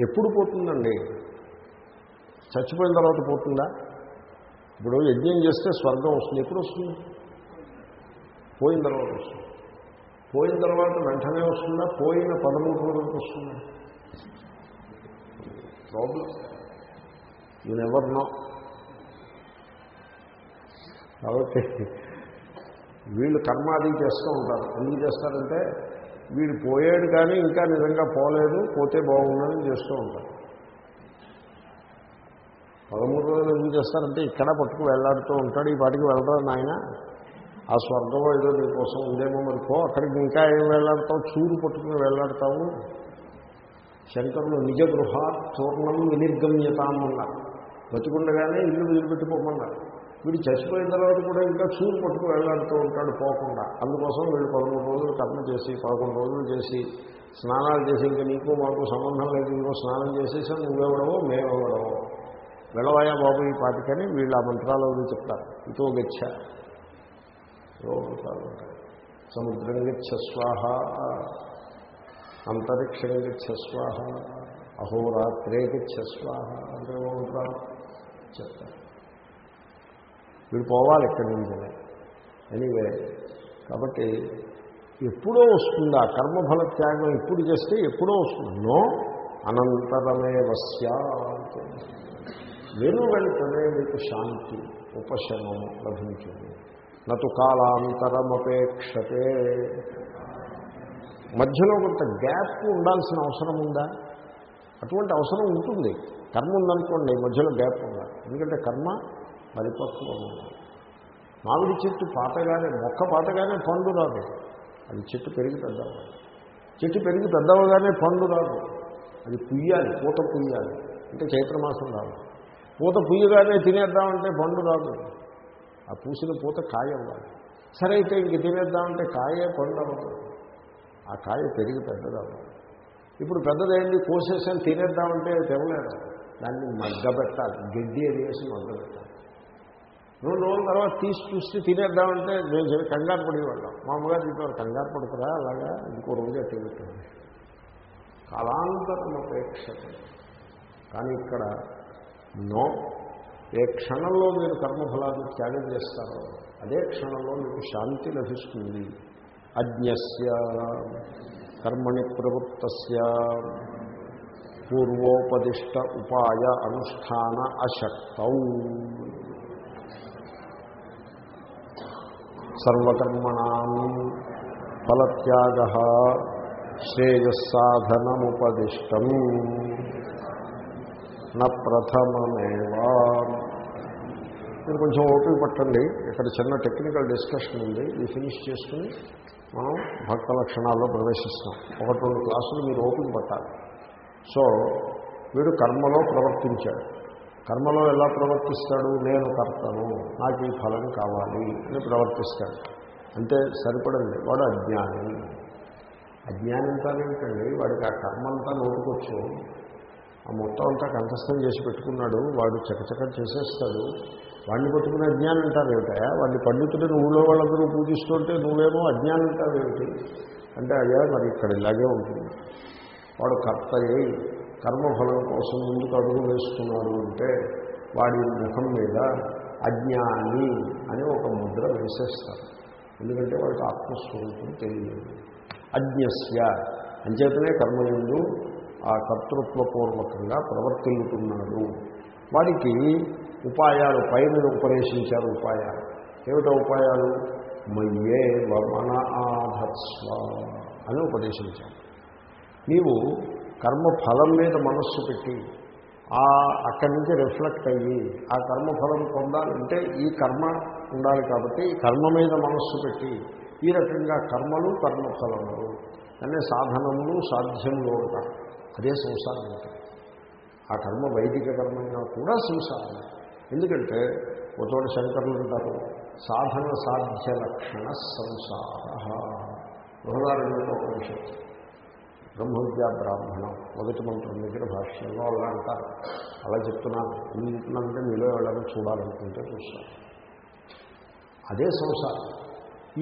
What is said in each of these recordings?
ఎప్పుడు పోతుందండి? చచ్చిపోయిన తర్వాత పోతుందా? ఇప్పుడు యజ్ఞం చేస్తే స్వర్గం వస్తుంది. ఎప్పుడు వస్తుంది? పోయిన తర్వాత వస్తుంది. పోయిన తర్వాత వెంటనే వస్తుందా? పోయిన పదమూడు రోజులకు వస్తుందా? ప్రాబ్లం యూ నెవర్ నో కాబట్టి వీళ్ళు కర్మాది చేస్తూ ఉంటారు. ఎందుకు చేస్తారంటే వీడు పోయాడు కానీ ఇంకా నిజంగా పోలేదు పోతే బాగుందని చేస్తూ ఉంటారు. పదమూడు రోజులు ఎందుకు చేస్తారంటే ఇక్కడ పట్టుకు వెళ్ళాడుతూ ఉంటాడు ఈ పాటికి వెళ్ళరా నాయన? ఆ స్వర్గం ఏదో నీకోసం ఉందేమో మరి పో అక్కడికి ఇంకా ఏం వెళ్ళాడతావు చూరు పట్టుకుని వెళ్ళాడతావు శంకరులు నిజ గృహ చూర్ణం వినిర్గమ్యతాం అన్నారు. బతికుండగానే ఇల్లు వదిలిపెట్టుకోమన్నారు వీడు చచ్చిపోయిన తర్వాత కూడా ఇంకా చూరు పట్టుకు వెళ్ళాడుతూ ఉంటాడు పోకుండా. అందుకోసం వీళ్ళు పదమూడు రోజులు కర్మ చేసి పదకొండు రోజులు చేసి స్నానాలు చేసి ఇంకా నీకు మాకు సంబంధం లేదు ఇంకో స్నానం చేసేసి నువ్వెవడవో మేమెవడవో. వెళ్ళవాయా బాబు ఈ పాటికని వీళ్ళు ఆ మంత్రాలు చెప్తారు. ఇతో గచ్చ. మంత్రాలు ఉంటాయి. సముద్రం గచ్చ స్వాహ. అంతరిక్షం గచ్చ స్వాహ. అహోరాత్రే గచ్చ స్వాహ. అంటే మంత్రాలు చెప్తారు. వీడు పోవాలి ఇక్కడి నుంచి ఎనీవే కాబట్టి ఎప్పుడో వస్తుంది ఆ కర్మఫల త్యాగం ఎప్పుడు చేస్తే ఎప్పుడో వస్తుంది. నో అనంతరమే వస్యాత్ వెను వెంటనే మీకు శాంతి ఉపశమము లభించింది. నటు కాలాంతరమపేక్షతే. మధ్యలో కొంత గ్యాప్ ఉండాల్సిన అవసరం ఉందా? అటువంటి అవసరం ఉంటుంది. కర్మ ఉందనుకోండి మధ్యలో గ్యాప్ ఉండాలి. ఎందుకంటే కర్మ పరిపక్వం మామిడి చెట్టు పాతగానే మొక్క పాతగానే పండు రాదు. అది చెట్టు పెరిగి పెద్దవాలి చెట్టు పెరిగి పెద్దవగానే పండు రాదు. అది పుయ్యాలి పూత పుయ్యాలి. అంటే చైత్రమాసం రాదు. పూత పుయ్యగానే తినేద్దామంటే పండు రాదు. ఆ పూసిన పూత కాయ అవ్వాలి. సరే అయితే ఇంక తినేద్దామంటే కాయే పండు అవ్వదు. ఆ కాయ పెరిగి పెద్దదవ్వాలి ఇప్పుడు పెద్దదైంది కోసేసాను తినేద్దామంటే తెవలేదు దాన్ని మగ్గబెట్టాలి. గడ్డి అది వేసి మగ్గబెట్టాలి. రెండు రోజుల తర్వాత తీసి చూసి తినేద్దామంటే నేను కంగారు పడేవాళ్ళం. మా అమ్మగారు చెప్పారు కంగారు పడుతురా అలాగా ఇంకో రోజు అట్టు కాలాంతరం అపేక్ష కానీ ఇక్కడ నో ఏ క్షణంలో మీరు కర్మఫలాన్ని త్యాగం చేస్తారో అదే క్షణంలో మీకు శాంతి లభిస్తుంది. అజ్ఞస్య కర్మణి ప్రవృత్తస్య పూర్వోపదిష్ట ఉపాయ అనుష్ఠాన అశక్తం. సర్వకర్మణా ఫలత్యాగ శ్రేయస్సాధనముపదిష్టం. న ప్రథమమేవా. మీరు కొంచెం ఓపిక పట్టండి. ఇక్కడ చిన్న టెక్నికల్ డిస్కషన్ ఉంది. ఇది ఫినిష్ చేసుకుని మనం భక్త లక్షణాల్లో ప్రవేశిస్తాం. ఒకటి రెండు క్లాసులు మీరు ఓపిక పట్టాలి. సో వీడు కర్మలో ప్రవర్తించాడు. కర్మలో ఎలా ప్రవర్తిస్తాడు? నేను కర్తను నాకు ఈ ఫలం కావాలి అని ప్రవర్తిస్తాడు. అంటే సరిపడండి వాడు అజ్ఞాని. అజ్ఞాని అంటానేంటండి వాడికి ఆ కర్మంతా నోటుకొచ్చు. ఆ మొత్తం అంతా కంఠస్థం చేసి పెట్టుకున్నాడు. వాడు చకచక చేసేస్తాడు. వాడిని పట్టుకుని అజ్ఞానం అంటారేమిటా వాడిని పండితుడిని ఊళ్ళో వాళ్ళందరూ పూజిస్తుంటే నువ్వేమో అజ్ఞానం అంటారు అంటే అయ్యా మరి ఇక్కడ ఇలాగే ఉంటుంది. వాడు కర్త అయి కర్మఫలం కోసం ముందుకు అడుగు వేస్తున్నాడు అంటే వాడి ముఖం మీద అజ్ఞాని అని ఒక ముద్ర వేసేస్తారు. ఎందుకంటే వాడికి ఆత్మస్వరూపం తెలియదు. అజ్ఞస్య. అంచేతనే కర్మయందు ఆ కర్తృత్వపూర్వకంగా ప్రవర్తిల్లుతున్నాడు. వాడికి ఉపాయాలు పైన ఉపదేశించారు ఉపాయాలు. ఏమిటో ఉపాయాలు? మయ్యే వమన ఆధత్స్వ అని ఉపదేశించారు. నీవు కర్మ ఫలం మీద మనస్సు పెట్టి ఆ అక్కడి నుంచి రిఫ్లెక్ట్ అయ్యి ఆ కర్మఫలం పొందాలంటే ఈ కర్మ ఉండాలి కాబట్టి ఈ కర్మ మీద మనస్సు పెట్టి ఈ రకంగా కర్మలు కర్మఫలములు అనే సాధనములు సాధ్యములు ఉంటారు అదే సంసారం ఆ కర్మ వైదిక కర్మైనా కూడా సంసారం. ఎందుకంటే ఒకచోట శంకరులు ఉంటారు సాధన సాధ్య లక్షణ సంసార. బృహదారణ్యోపనిషత్తు బ్రహ్మవిద్యా బ్రాహ్మణం. మొదటి మంత్రం దగ్గర భాష్యంలో అలా అంటారు. అలా చెప్తున్నాను ఎందుకు చెప్తున్నానంటే మీలో ఎవరైనా చూడాలనుకుంటే చూస్తాను అదే సంసారం.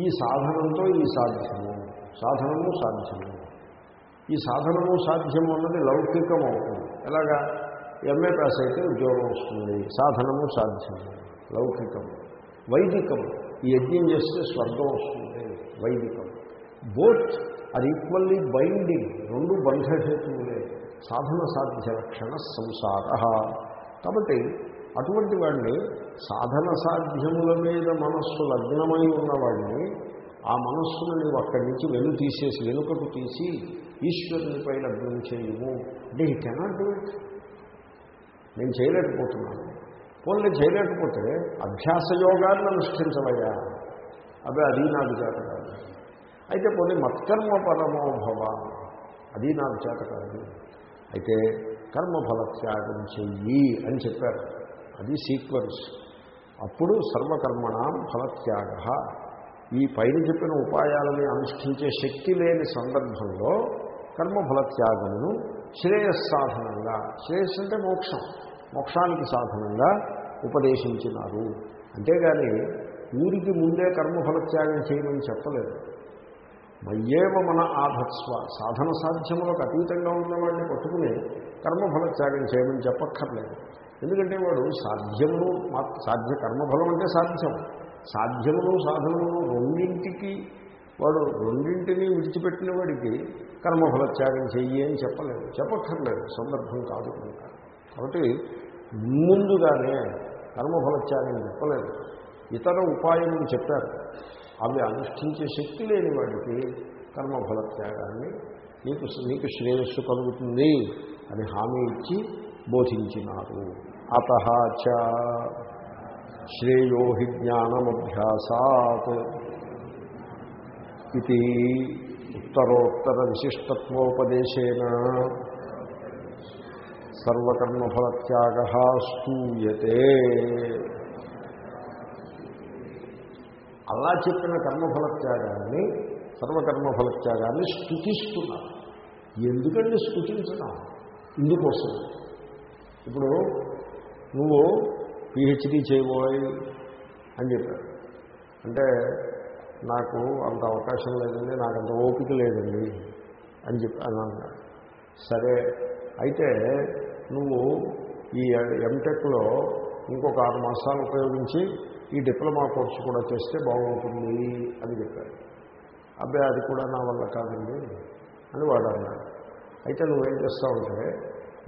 ఈ సాధనంతో ఈ సాధ్యము. సాధనము సాధ్యము. ఈ సాధనము సాధ్యము అన్నది లౌకికం అవుతుంది. ఎలాగా? ఎంఏ పాస్ అయితే ఉద్యోగం వస్తుంది. సాధనము సాధ్యము. లౌకికం. వైదికం. ఈ యజ్ఞం చేస్తే స్వర్గం వస్తుంది. వైదికం. బోత్ అది ఈక్వల్లీ బైండింగ్ రెండు బంధహేతువులే. సాధన సాధ్య లక్షణ సంసార. కాబట్టి అటువంటి వాడిని సాధన సాధ్యముల మీద మనస్సు లగ్నమై ఉన్నవాడిని ఆ మనస్సును నీవు అక్కడి నుంచి వెను తీసేసి వెనుకకు తీసి ఈశ్వరునిపై లగ్నం చేయము. అంటే ఈ కెనాట్ డూ ఇట్ నేను చేయలేకపోతున్నాను. పోన్లే చేయలేకపోతే అభ్యాస యోగాన్ని అనుష్ఠించవయ్యా. అదే అది నాకు చేత కాదు. అయితే పోనీ మత్కర్మ పరమో భవ అది నాకు చేత కాదు అయితే కర్మఫల త్యాగం చెయ్యి అని చెప్పారు. అది సీక్వెన్స్. అప్పుడు సర్వకర్మణ ఫలత్యాగ. ఈ పైన చెప్పిన ఉపాయాలని అనుష్ఠించే శక్తి లేని సందర్భంలో కర్మఫలత్యాగమును శ్రేయస్సాధనంగా శ్రేయస్సు అంటే మోక్షం మోక్షానికి సాధనంగా ఉపదేశించినారు. అంతేగాని ఊరికి ముందే కర్మఫలత్యాగం చేయమని చెప్పలేదు. మయ్యేవ మన ఆధత్స్వ. సాధన సాధ్యములకు అతీతంగా ఉన్నవాడిని పట్టుకుని కర్మఫల త్యాగం చేయమని చెప్పక్కర్లేదు. ఎందుకంటే వాడు సాధ్యమును సాధ్య కర్మఫలం అంటే సాధ్యం. సాధ్యమును సాధనమును రెండింటికి వాడు రెండింటినీ విడిచిపెట్టిన వాడికి కర్మఫల త్యాగం చెయ్యి అని చెప్పలేదు. చెప్పక్కర్లేదు సందర్భం కాదు కనుక. కాబట్టి ముందుగానే కర్మఫల త్యాగం చెప్పలేదు. ఇతర ఉపాయం చెప్పారు. అవి అనుష్ఠించే శక్తి లేని వాడికి కర్మఫల త్యాగాన్ని నీకు నీకు శ్రేయస్సు కలుగుతుంది అని హామీ ఇచ్చి బోధించినారు. అత శ్రేయో హి జ్ఞానమభ్యాసాత్ ఇది ఉత్తరోత్తర విశిష్టత్వోపదేశేన. సర్వకర్మఫలత్యాగ స్తూయతే. అలా చెప్పిన కర్మఫలత్యాగాన్ని సర్వకర్మఫలత్యాగాన్ని స్థుతిస్తున్నారు ఎందుకండి స్థుతించడం ఇందుకోసం. ఇప్పుడు నువ్వు పిహెచ్డీ చేయబోయి అని చెప్పాడు అంటే నాకు అంత అవకాశం లేదండి నాకు అంత ఓపిక లేదండి అని చెప్పి అని అన్నాడు సరే అయితే నువ్వు ఈ ఎంటెక్లో ఇంకొక ఆరు మాసాలు ఉపయోగించి ఈ డిప్లొమా కోర్సు కూడా చేస్తే బాగుంటుంది అని చెప్పాడు అబ్బాయి అది కూడా నా వల్ల కాదండి అని వాడు అన్నాడు. అయితే నువ్వేం చేస్తావంటే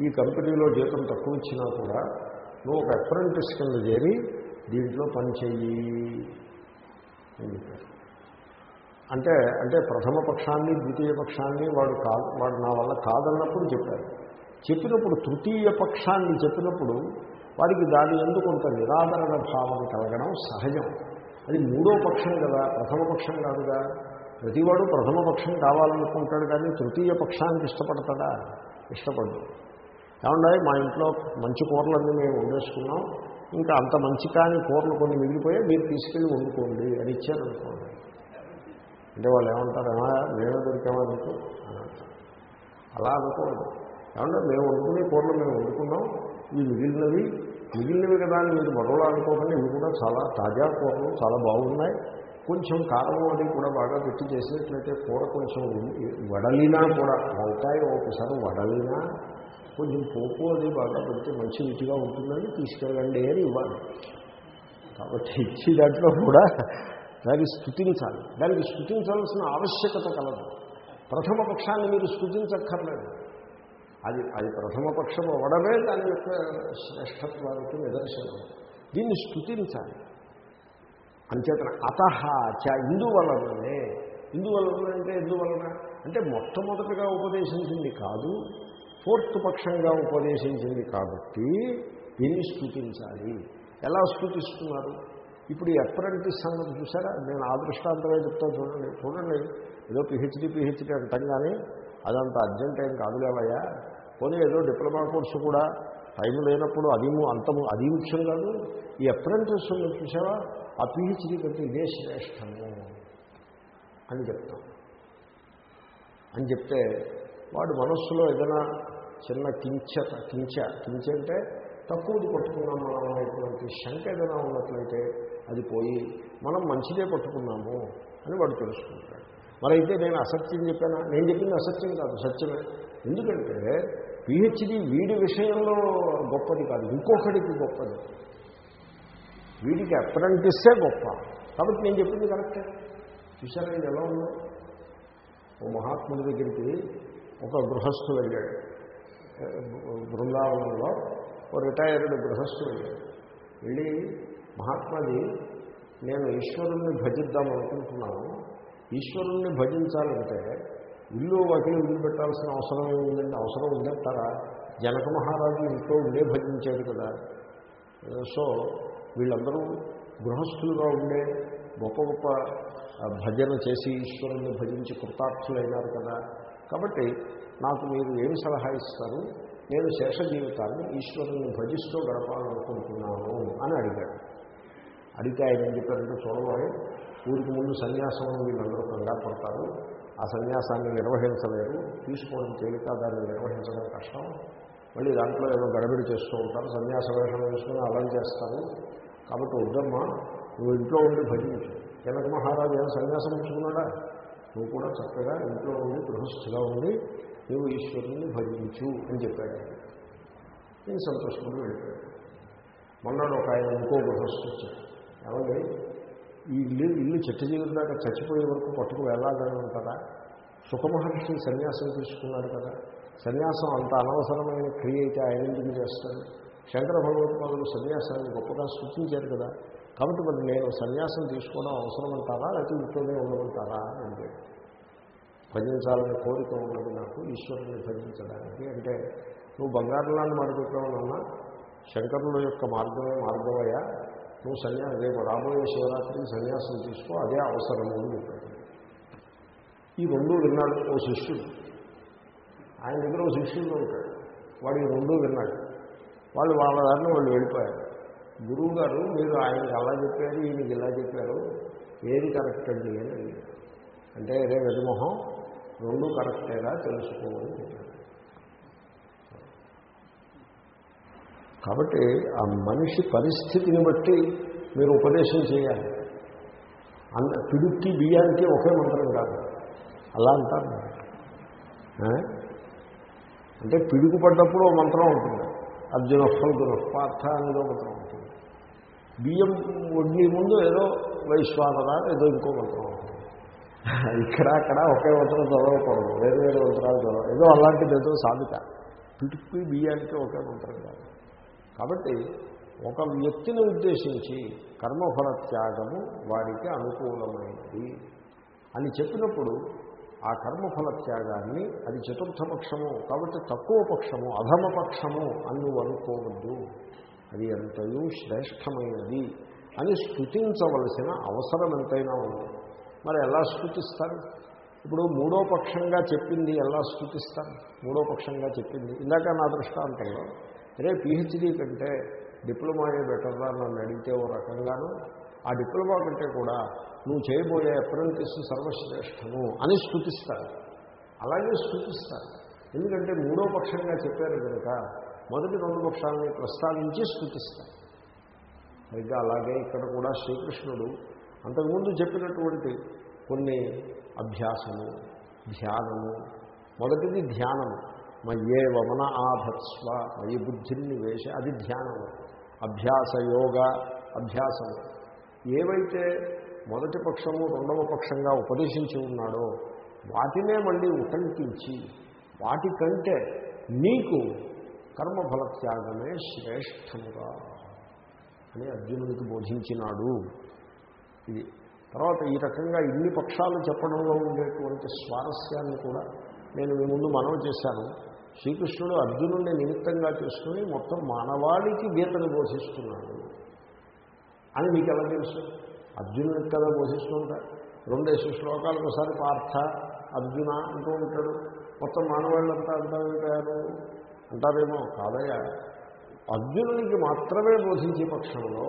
ఈ కంపెనీలో జీతం తక్కువ ఇచ్చినా కూడా నువ్వు ఒక అప్రెంటిస్ కింద చేరి దీంట్లో పని చెయ్యి అని చెప్పారు. అంటే అంటే ప్రథమ పక్షాన్ని ద్వితీయ పక్షాన్ని వాడు కాదు వాడు నా వల్ల కాదన్నప్పుడు చెప్పారు. చెప్పినప్పుడు తృతీయ పక్షాన్ని చెప్పినప్పుడు వాడికి దాని ఎందుకు కొంత నిరాదరణ భావం కలగడం సహజం. అది మూడో పక్షం కదా ప్రథమ పక్షం కాదుగా. ప్రతివాడు ప్రథమ పక్షం కావాలనుకుంటాడు కానీ తృతీయ పక్షానికి ఇష్టపడతాడా? ఇష్టపడదు ఏమన్నా మా ఇంట్లో మంచి కూరలన్నీ మేము వండేసుకున్నాం. ఇంకా అంత మంచి కాని కూరలు కొన్ని మిగిలిపోయాయి మీరు తీసుకెళ్ళి వండుకోండి అని ఇచ్చారనుకోండి. అంటే వాళ్ళు ఏమంటారు ఏమా మేమే దొరికామా నీకు? అని అంటారు. అలా అనుకోండి ఏమంటే మేము వండుకునే కూరలు మేము వండుకున్నాం. ఇవి మిగిలినవి. మిగిలినవి కదా అని మీరు మరోలా అనుకోకండి. ఇవి కూడా చాలా తాజా కూరలు చాలా బాగున్నాయి. కొంచెం కారం అది కూడా బాగా పెట్టి చేసినట్లయితే కూర కొంచెం వడలినా కూడా వంకాయ ఒకసారి వడలినా కొంచెం పోపు అది బాగా పెడితే మంచి రుచిగా ఉంటుందని తీసుకెళ్ళండి అని ఇవ్వాలి. కాబట్టి ఇచ్చి దాంట్లో కూడా దానికి స్థుతించాలి దానికి స్థుతించాల్సిన ఆవశ్యకత కలదు. ప్రథమ పక్షాన్ని మీరు స్థుతించక్కర్లేదు అది అది ప్రథమ పక్షం అవ్వడమే దాని యొక్క శ్రేష్టత్వానికి నిదర్శనం. దీన్ని స్థుతించాలి అంచేతన అత చ ఇందువలననే ఇందువలన అంటే ఎందువలన? అంటే మొట్టమొదటిగా ఉపదేశించింది కాదు ఫోర్త్ పక్షంగా ఉపదేశించింది కాబట్టి దీన్ని స్థుతించాలి ఎలా స్థుతిస్తున్నారు ఇప్పుడు ఈ అప్రెంటిస్ సంగతి చూసారా నేను ఆ దృష్టాంతమే చెప్తాను చూడండి చూడండి. ఏదో పిహెచ్డి పిహెచ్డి అంటాం కానీ అదంత అర్జెంట్ ఏం కాదులేవయ్యా. పోనీ ఏదో డిప్లొమా కోర్సు కూడా టైం లేనప్పుడు అది అంతము అది ముఖ్యం కాదు. ఈ అప్రెంటిస్ చూసావా? ఆ పీహెచ్డీ కంటే ఇదే శ్రేష్టము అని చెప్తాం. అని చెప్తే వాడు మనస్సులో ఏదైనా చిన్న కించత కించ కించ అంటే తక్కువది పట్టుకున్నాం మనం అనేటువంటి శంక ఏదైనా ఉన్నట్లయితే అది పోయి మనం మంచిదే పట్టుకున్నాము అని వాడు తెలుసుకుంటాడు. మరైతే నేను అసత్యం చెప్పానా? నేను చెప్పింది అసత్యం కాదు సత్యమే. ఎందుకంటే పిహెచ్డి వీడి విషయంలో గొప్పది కాదు ఇంకొకడికి గొప్పది. వీడికి అప్రెంటిస్సే గొప్ప. కాబట్టి నేను చెప్పింది కరెక్టే చూసారా ఇది ఎలా ఉందో? ఓ మహాత్ముడి దగ్గరికి ఒక గృహస్థు వెళ్ళాడు. బృందావనంలో ఓ రిటైర్డ్ గృహస్థు వెళ్ళాడు. వెళ్ళి మహాత్మాజీ నేను ఈశ్వరుణ్ణి భజిద్దాం అనుకుంటున్నాను. ఈశ్వరుణ్ణి భజించాలంటే ఇల్లు వాకిలు ఇల్లు పెట్టాల్సిన అవసరం ఏముందండి? అవసరం ఉందంటారా జనక మహారాజు ఇంట్లో ఉండే భజించాడు కదా. సో వీళ్ళందరూ గృహస్థులుగా ఉండే గొప్ప గొప్ప భజన చేసి ఈశ్వరుణ్ణి భజించి కృతార్థులైనారు కదా. కాబట్టి నాకు మీరు ఏమి సలహా ఇస్తారు? నేను శేష జీవితాన్ని ఈశ్వరుని భజిస్తూ గడపాలనుకుంటున్నాను అని అడిగాడు. అడిగితే ఆయన ఏం చెప్పారంటే చూడబోయే ఊరికి ముందు సన్యాసం వీళ్ళందరూ కంగారు పడతారు. ఆ సన్యాసాన్ని నిర్వహించలేరు. తీసుకోవడం తేలిక దాన్ని నిర్వహించడం కష్టం. మళ్ళీ దాంట్లో ఏదో గడబిడి చేస్తూ ఉంటారు. సన్యాస వేషం వేసుకుని అలా చేస్తారు. కాబట్టి వద్దమ్మా నువ్వు ఇంట్లో ఉండి భజించు జనక మహారాజు ఏం సన్యాసం ఉంచుకున్నాడా నువ్వు కూడా చక్కగా ఇంట్లో ఉండి గృహస్థిగా ఉండి నువ్వు ఈశ్వరుని భజించు అని చెప్పాడు. నేను సంతోషంగా వెళ్ళిపోయాడు మొన్నడు ఒక ఆయన ఇంకో గృహస్థు వచ్చాడు. ఏమండి? ఈ ఇల్లు ఇల్లు చెట్టు జీవితం దాకా చచ్చిపోయే వరకు పట్టుకు వెళ్ళాలని ఉంటారా? సుఖమహర్షి సన్యాసం తీసుకున్నాడు కదా. సన్యాసం అంత అనవసరమైన క్రియ అయితే ఆయన ఎందుకు చేస్తాడు? శంకర భగవత్పాదులు సన్యాసాన్ని గొప్పగా సృష్టించారు కదా. కాబట్టి మరి నేను సన్యాసం తీసుకోవడం అవసరం అంటారా లేకపోతే ఇంట్లోనే ఉండమంటారా? అంటే భజించాలనే కోరిక ఉన్నది నాకు ఈశ్వరుని భజించడానికి. అంటే నువ్వు బంగారంలాంటి మాట్లాడుతున్నావు నాన్న. శంకరుల యొక్క మార్గమే మార్గమయ్యా. నువ్వు సన్యాసం రేపు రాబోయే శివరాత్రికి సన్యాసం తీసుకో అదే అవసరము అని చెప్పాడు. ఈ రెండు విన్నాడు ఓ శిష్యుడు. ఆయన దగ్గర ఓ శిష్యుడు ఉంటాడు. వాడు ఈ రెండు విన్నాడు. వాళ్ళు వాళ్ళ దారిని వాళ్ళు వెళ్ళిపోయారు. గురువు గారు మీరు ఆయనకి అలా చెప్పారు ఈయనకి ఇలా చెప్పారు ఏది కరెక్ట్ అండి అని అడిగారు. అంటే రే వెదుమొహం రెండు కరెక్టేగా తెలుసుకోమని చెప్పారు. కాబట్టి ఆ మనిషి పరిస్థితిని బట్టి మీరు ఉపదేశం చేయాలి. అంత పిడుక్కి బియ్యానికి ఒకే మంత్రం కాదు. అలా అంటారు అంటే పిడుగు పడ్డప్పుడు ఒక మంత్రం ఉంటుంది. అర్జున ఫల్గున పార్థ అనేదో మంత్రం ఉంటుంది. బియ్యం వడ్డీ ముందు ఏదో వైశ్వానర ఏదో ఇంకో మంత్రం ఉంటుంది. ఇక్కడ అక్కడ ఒకే మంత్రం చదవకూడదు. వేరు వేరు మంత్రాలు చదవ ఏదో అలాంటిది ఏదో సాధిక పిడుక్కి బియ్యానికి ఒకే మంత్రం కాదు. కాబట్టి ఒక వ్యక్తిని ఉద్దేశించి కర్మఫల త్యాగము వారికి అనుకూలమైనది అని చెప్పినప్పుడు ఆ కర్మఫల త్యాగాన్ని అది చతుర్థ పక్షము కాబట్టి తక్కువ పక్షము అధమ పక్షము అని నువ్వు అనుకోవద్దు. అది ఎంతయూ శ్రేష్టమైనది అని స్థుతించవలసిన అవసరం ఎంతైనా ఉంది. మరి ఎలా స్థుతిస్తారు? ఇప్పుడు మూడో పక్షంగా చెప్పింది ఎలా స్థుతిస్తారు? మూడో పక్షంగా చెప్పింది. ఇందాక నా దృష్టాంతంలో అరే పిహెచ్డీ కంటే డిప్లొమాయే బెటర్రా నన్ను అడిగితే ఓ రకంగాను. ఆ డిప్లొమా కంటే కూడా నువ్వు చేయబోయే అప్రెంటిస్ సర్వశ్రేష్టము అని స్థుతిస్తారు. అలాగే స్థుతిస్తారు. ఎందుకంటే మూడో పక్షంగా చెప్పారు కనుక మొదటి రెండు పక్షాలని ప్రస్తావించి స్థుతిస్తారు. సరిగ్గా అలాగే ఇక్కడ కూడా శ్రీకృష్ణుడు అంతకుముందు చెప్పినటువంటి కొన్ని అభ్యాసము ధ్యానము మొదటిది ధ్యానము. మయ్యే వమన ఆధత్స్వ మయి బుద్ధిని వేష అది ధ్యానము అభ్యాస యోగ అభ్యాసము. ఏవైతే మొదటి పక్షము రెండవ పక్షంగా ఉపదేశించి ఉన్నాడో వాటినే మళ్ళీ ఉటంకించి వాటికంటే నీకు కర్మఫల త్యాగమే శ్రేష్టముగా అని అర్జునుడికి బోధించినాడు. ఇది తర్వాత ఈ రకంగా ఇన్ని పక్షాలు చెప్పడంలో ఉండేటువంటి స్వారస్యాన్ని కూడా నేను మీ ముందు మనవి చేశాను. శ్రీకృష్ణుడు అర్జునుడిని నిమిత్తంగా చేసుకుని మొత్తం మానవాళికి గీతను బోధిస్తున్నాడు అని మీకు ఎలా తెలుసు? అర్జునుడికి కదా బోధిస్తూ రెండేసి శ్లోకాలకు ఒకసారి పార్థ అర్జున అంటూ ఉంటాడు. మొత్తం మానవాళ్ళంతా అంతా ఉంటారు అంటారేమో? కాదయ్యా. అర్జునునికి మాత్రమే బోధించే పక్షంలో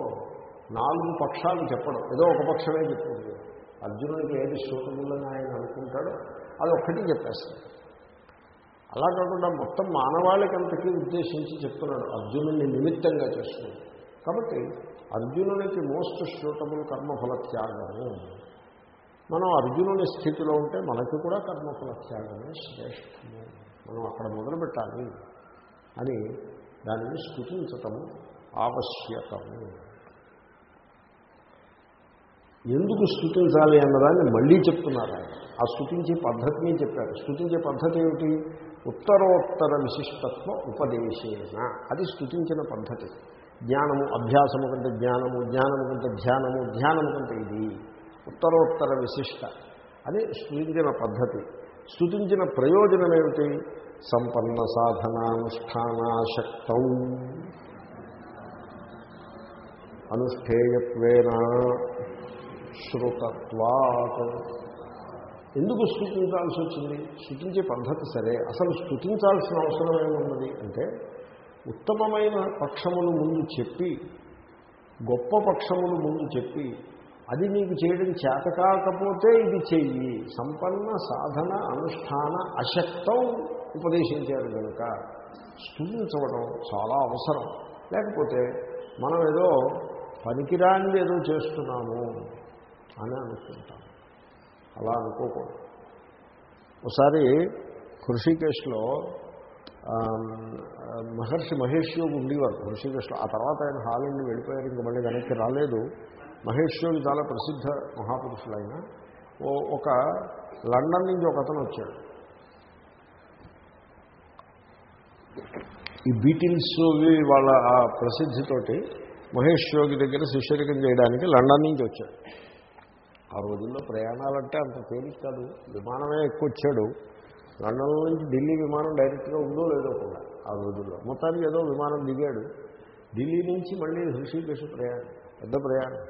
నాలుగు పక్షాలు చెప్పడం. ఏదో ఒక పక్షమే చెప్తుంది. అర్జునునికి ఏది సూటబుల్ ఆయన అనుకుంటాడో అది ఒక్కటి చెప్పేస్తాడు. అలా కాకుండా మొత్తం మానవాళికంతకీ ఉద్దేశించి చెప్తున్నాడు అర్జునుడిని నిమిత్తంగా చేస్తుంది కాబట్టి అర్జునునికి మోస్ట్ సూటబుల్ కర్మఫల త్యాగము మనం అర్జునుని స్థితిలో ఉంటే మనకి కూడా కర్మఫల త్యాగమే శ్రేష్టము. మనం అక్కడ మొదలు పెట్టాలి అని దానిని స్థుతించటము ఆవశ్యకము. ఎందుకు స్థుతించాలి అన్నదాన్ని మళ్ళీ చెప్తున్నారు ఆయన. ఆ స్థుతించే పద్ధతిని చెప్పారు. స్థుతించే పద్ధతి ఏమిటి? ఉత్తరోత్తర విశిష్టత్వ ఉపదేశేన. అది స్థుతించిన పద్ధతి. జ్ఞానము అభ్యాసము కంటే జ్ఞానము జ్ఞానము కంటే ధ్యానము ధ్యానము కంటే ఇది. ఉత్తరోత్తర విశిష్ట అని స్థుతించిన పద్ధతి. స్థుతించిన ప్రయోజనం ఏమిటి? సంపన్న సాధనానుష్ఠానాశక్త. అనుష్ఠేయత్వేన శ్రుతత్వాత్. ఎందుకు స్థుతించాల్సి వచ్చింది? స్థుతించే పద్ధతి సరే. అసలు స్థుతించాల్సిన అవసరం ఏమున్నది? అంటే ఉత్తమమైన పక్షములు ముందు చెప్పి గొప్ప పక్షములు ముందు చెప్పి అది నీకు చేయడం చేత కాకపోతే ఇది చెయ్యి. సంపన్న సాధన అనుష్ఠాన అశక్తం ఉపదేశించారు కనుక స్థుతించవడం చాలా అవసరం. లేకపోతే మనం ఏదో పనికిరాని ఏదో చేస్తున్నాము అని అనుకుంటాం. అలా అనుకోకూడదు. ఒకసారి హృషికేశ్లో మహర్షి మహేష్ యోగి ఉండేవారు. హృషికేశ్లో ఆ తర్వాత ఆయన హాలండి వెళ్ళిపోయారు ఇంక మళ్ళీ వెనక్కి రాలేదు. మహేష్ యోగి చాలా ప్రసిద్ధ మహాపురుషులు ఆయన ఒక లండన్ నుంచి ఒక అతను వచ్చాడు. ఈ బీటిల్స్ వాళ్ళ ఆ ప్రసిద్ధితోటి మహేష్ యోగి దగ్గర శిష్యరికం చేయడానికి లండన్ నుంచి వచ్చాడు. ఆ రోజుల్లో ప్రయాణాలంటే అంత తేలిక కాదు. విమానమే ఎక్కువ వచ్చాడు లండన్ నుంచి ఢిల్లీ విమానం డైరెక్ట్గా ఉందో లేదో కూడా ఆ రోజుల్లో. మొత్తానికి ఏదో విమానం దిగాడు. ఢిల్లీ నుంచి మళ్ళీ హృషికేశ్ ప్రయాణం పెద్ద ప్రయాణం.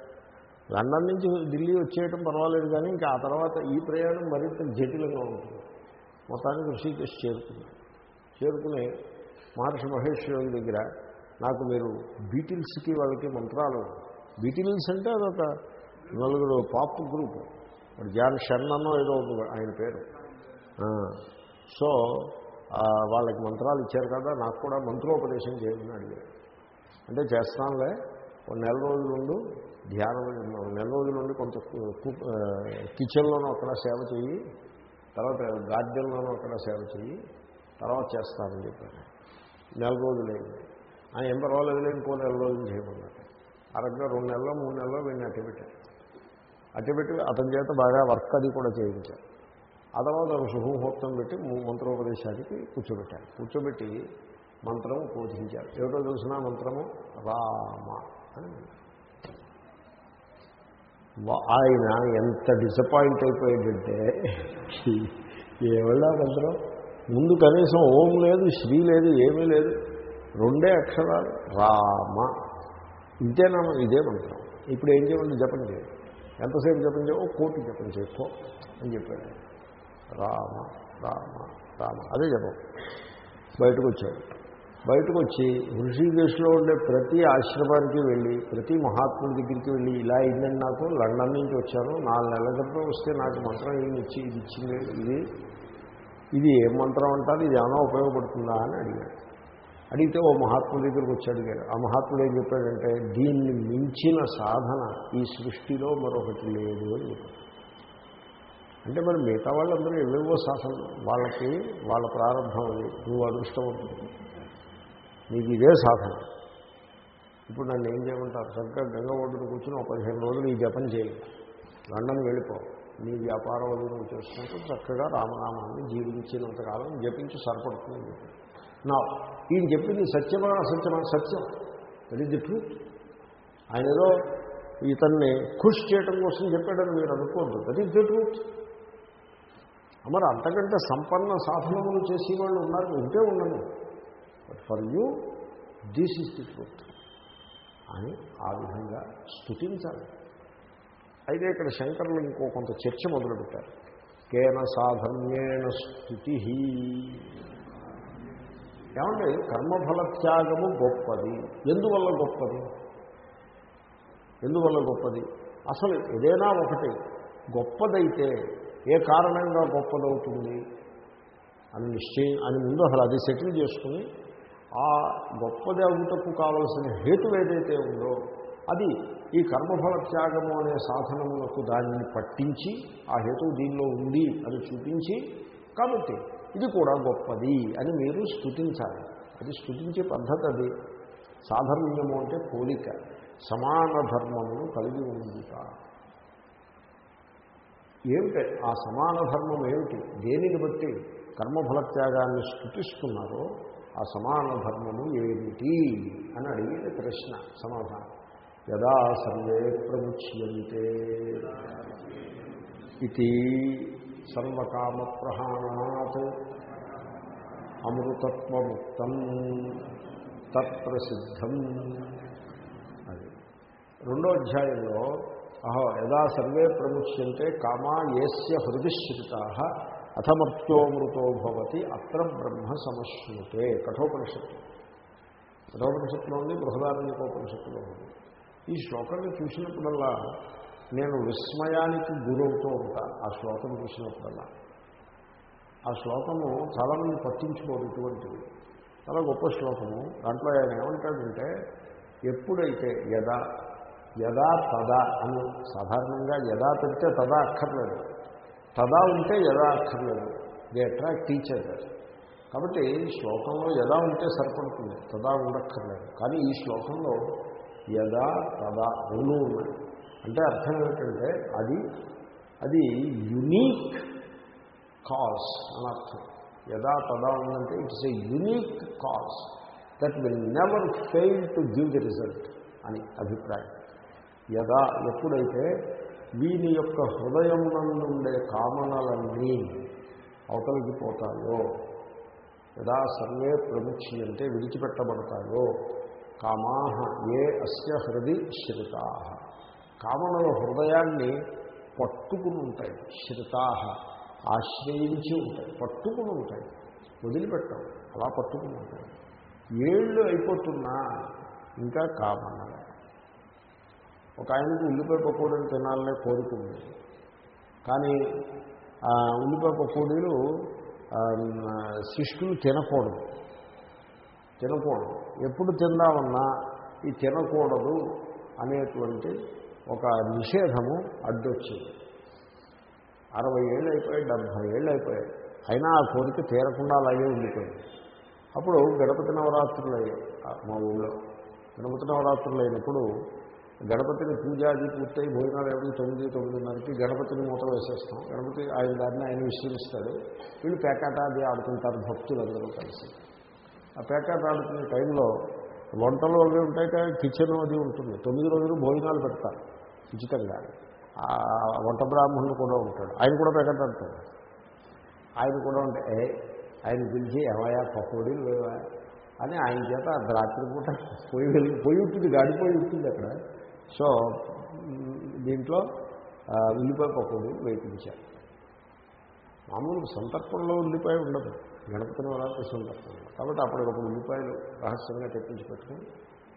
లండన్ నుంచి ఢిల్లీ వచ్చేయటం పర్వాలేదు కానీ ఇంకా ఆ తర్వాత ఈ ప్రయాణం మరింత జటిలంగా ఉంటుంది. మొత్తానికి హృషికేశ్ చేరుకుంది చేరుకుని మహర్షి మహేష్ దగ్గర నాకు మీరు బీటిల్స్కి వాళ్ళకి మంత్రాలు. బీటిల్స్ అంటే అదొక నలుగురు పాప్ గ్రూప్. మరి జాన్ షన్నో ఏదో ఆయన పేరు. సో వాళ్ళకి మంత్రాలు ఇచ్చారు కదా నాకు కూడా మంత్రోపదేశం చేయమని అడిగారు. అంటే చేస్తానులే ఒక నెల రోజుల నుండి ధ్యానం నెల రోజుల నుండి కొంత కిచెన్లోనూ అక్కడ సేవ చెయ్యి తర్వాత గార్డెన్లోనూ అక్కడ సేవ చెయ్యి తర్వాత చేస్తానని చెప్పాను నెల రోజులైంది ఆయన ఏం పర్వాలేదు ఇంకో నెల రోజులు చేయమన్నాడు ఆ రకంగా రెండు నెలలో మూడు నెలలో వీడిని అట్టబెట్టారు. అట్టబెట్టి అతని చేత బాగా వర్క్ అది కూడా చేయించారు. ఆ తర్వాత శుభముహూర్తం పెట్టి మంత్రోపదేశానికి కూర్చోబెట్టారు. కూర్చోబెట్టి మంత్రం బోధించారు. ఏమిటో తెలిసిన మంత్రము? రామ అని ఆయన ఎంత డిసప్పాయింట్ అయిపోయాడంటే ఏమన్నా మంత్రం? ముందు కనీసం ఓం లేదు శ్రీ లేదు ఏమీ లేదు. రెండే అక్షరాలు. రామ. ఇంతేనా ఇదే మంత్రం. ఇప్పుడు ఏం చేయమంటే జపం చేయాలి ఎంతసేపు జపం చేయో కోటి జపం చేసుకో అని చెప్పాడు. రామ రామ రామ. అదే జపం. బయటకు వచ్చాడు బయటకు వచ్చి ఋషికేశ్లో ఉండే ప్రతి ఆశ్రమానికి వెళ్ళి ప్రతి మహాత్ముడి దగ్గరికి వెళ్ళి ఇలా అయిందండి నాకు లండన్ నుంచి వచ్చాను. నాలుగు నెలల క్రితం వస్తే నాకు మంత్రం ఏమి ఇచ్చి ఇది ఇచ్చింది? ఇది ఇది ఏం మంత్రం అంటారు? ఇది ఏమైనా ఉపయోగపడుతుందా అని అడిగాడు. అడిగితే ఓ మహాత్ముడి దగ్గరికి వచ్చి అడిగారు ఆ మహాత్ముడు ఏం చెప్పాడంటే దీన్ని మించిన సాధన ఈ సృష్టిలో మరొకటి లేదు అని చెప్పాడు. అంటే మరి మిగతా వాళ్ళందరూ ఎవేవో శాసనం వాళ్ళకి వాళ్ళ ప్రారంభం అది. నువ్వు అదృష్టవంతుడు నీకు ఇదే సాధన. ఇప్పుడు నన్ను ఏం చేయమంటారు? చక్కగా గంగ ఒడ్డును కూర్చొని ఒక పదిహేను రోజులు ఈ జపం చేయి. లండన్ వెళ్ళిపో. నీ వ్యాపారం అది నువ్వు చేసుకుంటూ చక్కగా రామనామాన్ని జీవించినంతకాలం జపించి సరిపడుతుంది చెప్పి నా ఈయన చెప్పింది సత్యమా అసత్యమా? సత్యం. దట్ ఈజ్ ది ట్రూత్ ఆయన ఏదో ఇతన్ని ఖుష్ చేయటం కోసం చెప్పాడని మీరు అనుకోద్దు. దట్ ఈజ్ ది ట్రూత్ మరి అంతకంటే సంపన్న సాధనములు చేసేవాళ్ళు ఉన్నారు ఉంటే ఉండను. But for you this is the truth అని ఆ విధంగా స్థుతించాలి అయితే ఇక్కడ శంకరులు ఇంకో కొంత చర్చ మొదలుపెట్టారు. కేన సాధన్యేన స్థుతి ఏమంటే కర్మఫల త్యాగము గొప్పది. ఎందువల్ల గొప్పది? ఎందువల్ల గొప్పది? అసలు ఏదైనా ఒకటి గొప్పదైతే ఏ కారణంగా గొప్పదవుతుంది? అని నిశ్చయం అని ముందు అసలు అది సెటిల్ చేసుకుని ఆ గొప్పది అవుటకు కావలసిన హేతు ఏదైతే ఉందో అది ఈ కర్మఫల త్యాగము అనే సాధనములకు దానిని పట్టించి ఆ హేతు దీనిలో ఉంది అని చూపించి కాబట్టి ఇది కూడా గొప్పది అని మీరు స్థుతించాలి అది స్థుతించే పద్ధతి అది. సాధర్మ్యము అంటే పోలిక. సమాన ధర్మమును కలిగి ఉందిట ఏమిటి? ఆ సమాన ధర్మం ఏమిటి? దేనిని బట్టి కర్మఫలత్యాగాన్ని స్థుతిస్తున్నారో ఆ సమాన ధర్మము ఏమిటి అని అడిగిన ప్రశ్న సమాధానం. యదా సర్వే ప్రముచ్యంతే. ఇది సర్వకామ ప్రహాణాత్ అమృతత్వముక్తం తత్ప్రసిద్ధం. అది. రెండో అధ్యాయంలో అహో యదా సర్వే ప్రముచ్యంతే కామా ఏస్య హృదిశ్రుతా అథమర్త్యోమృతో భవతి అత్ర బ్రహ్మ సమశ్రుతే. కఠోపనిషత్తు. కఠోపనిషత్తులో ఉంది బృహదారణ్యకోపనిషత్తులో ఉంది. ఈ శ్లోకాన్ని చూసినప్పుడల్లా నేను విస్మయానికి గురవుతూ ఉంటా ఆ శ్లోకం చూసినప్పుడల్లా. ఆ శ్లోకము చాలామంది పట్టించుకోరు ఇటువంటిది. చాలా గొప్ప శ్లోకము. దాంట్లో ఆయన ఏమంటాడంటే ఎప్పుడైతే యదా యదా తదా అని సాధారణంగా యదా పెడితే తదా అక్కర్లేదు. తదా ఉంటే యదా అక్కర్లేదు. They attract teacher. కాబట్టి శ్లోకంలో యదా ఉంటే సరిపడుతుంది. తదా ఉండక్కర్లేదు. కానీ ఈ శ్లోకంలో యదా తదా రెండు ఉన్నాయి. అంటే అర్థం ఏమిటంటే అది అది యునీక్ కాజ్ అని అర్థం. యదా తదా ఉందంటే it's a unique cause that will never fail to give the result అని అభిప్రాయం. యదా ఎప్పుడైతే వీని యొక్క హృదయం నుండే కామనలన్నీ అవతలికి పోతాయో యదా సర్వే ప్రముచ్యంటే విడిచిపెట్టబడతాయో కామాహ ఏ అస్య హృది శ్రుతా కామనల హృదయాన్ని పట్టుకుని ఉంటాయి. శ్రుతాహ ఆశ్రయించి ఉంటాయి. పట్టుకుని ఉంటాయి. వదిలిపెట్టవు. అలా పట్టుకుని ఉంటాయి. ఏళ్ళు అయిపోతున్నా ఇంకా కామనలే. ఒక ఆయనకి ఉల్లిపాయ పకోడీలు తినాలనే కోరుకుంది కానీ ఉల్లిపాయ పకోడీలు శిష్యులు తినకూడదు. తినకూడదు. ఎప్పుడు తిందామన్నా ఈ తినకూడదు అనేటువంటి ఒక నిషేధము అడ్డొచ్చింది. అరవై ఏళ్ళు అయిపోయాయి డెబ్భై ఏళ్ళు అయిపోయాయి అయినా ఆ కోరిక తీరకుండా అలాగే ఉండిపోయింది. అప్పుడు గణపతి నవరాత్రులు అయ్యాయి మా ఊళ్ళో. గణపతి నవరాత్రులు అయినప్పుడు గణపతిని పూజాది పూర్తయి భోజనాలు ఎవరికి తొమ్మిది తొమ్మిదిన్నరకి గణపతిని మూత వేసేస్తాం. గణపతి ఆయన దాన్ని ఆయన విశ్రమిస్తాడు. వీళ్ళు పేకాట అది ఆడుతుంటారు భక్తులు అందరూ కలిసి. ఆ పేకాట ఆడుతున్న టైంలో వంటలు అవి ఉంటాయి కానీ కిచెన్ అది ఉంటుంది. తొమ్మిది రోజులు భోజనాలు పెడతారు. ఉచితంగా వంట బ్రాహ్మణుడు కూడా ఉంటాడు. ఆయన కూడా పేకాట ఆయన కూడా ఉంటే ఆయన పిలిచి ఏమయ్యా పకోడీలు లేవా? అని ఆయన చేత రాత్రి పూట పోయి వెళ్ళి పొయ్యి ఉంటుంది గాడిపోయి ఉంటుంది అక్కడ. సో దీంట్లో ఉల్లిపాయ పకోడీ వేయించారు. మామూలు సంతర్పణలో ఉల్లిపాయ ఉండదు. గణపతిని వరాత్రి సంతర్పణలో. కాబట్టి అప్పటికప్పుడు ఉల్లిపాయలు రహస్యంగా తెప్పించి పెట్టుకుని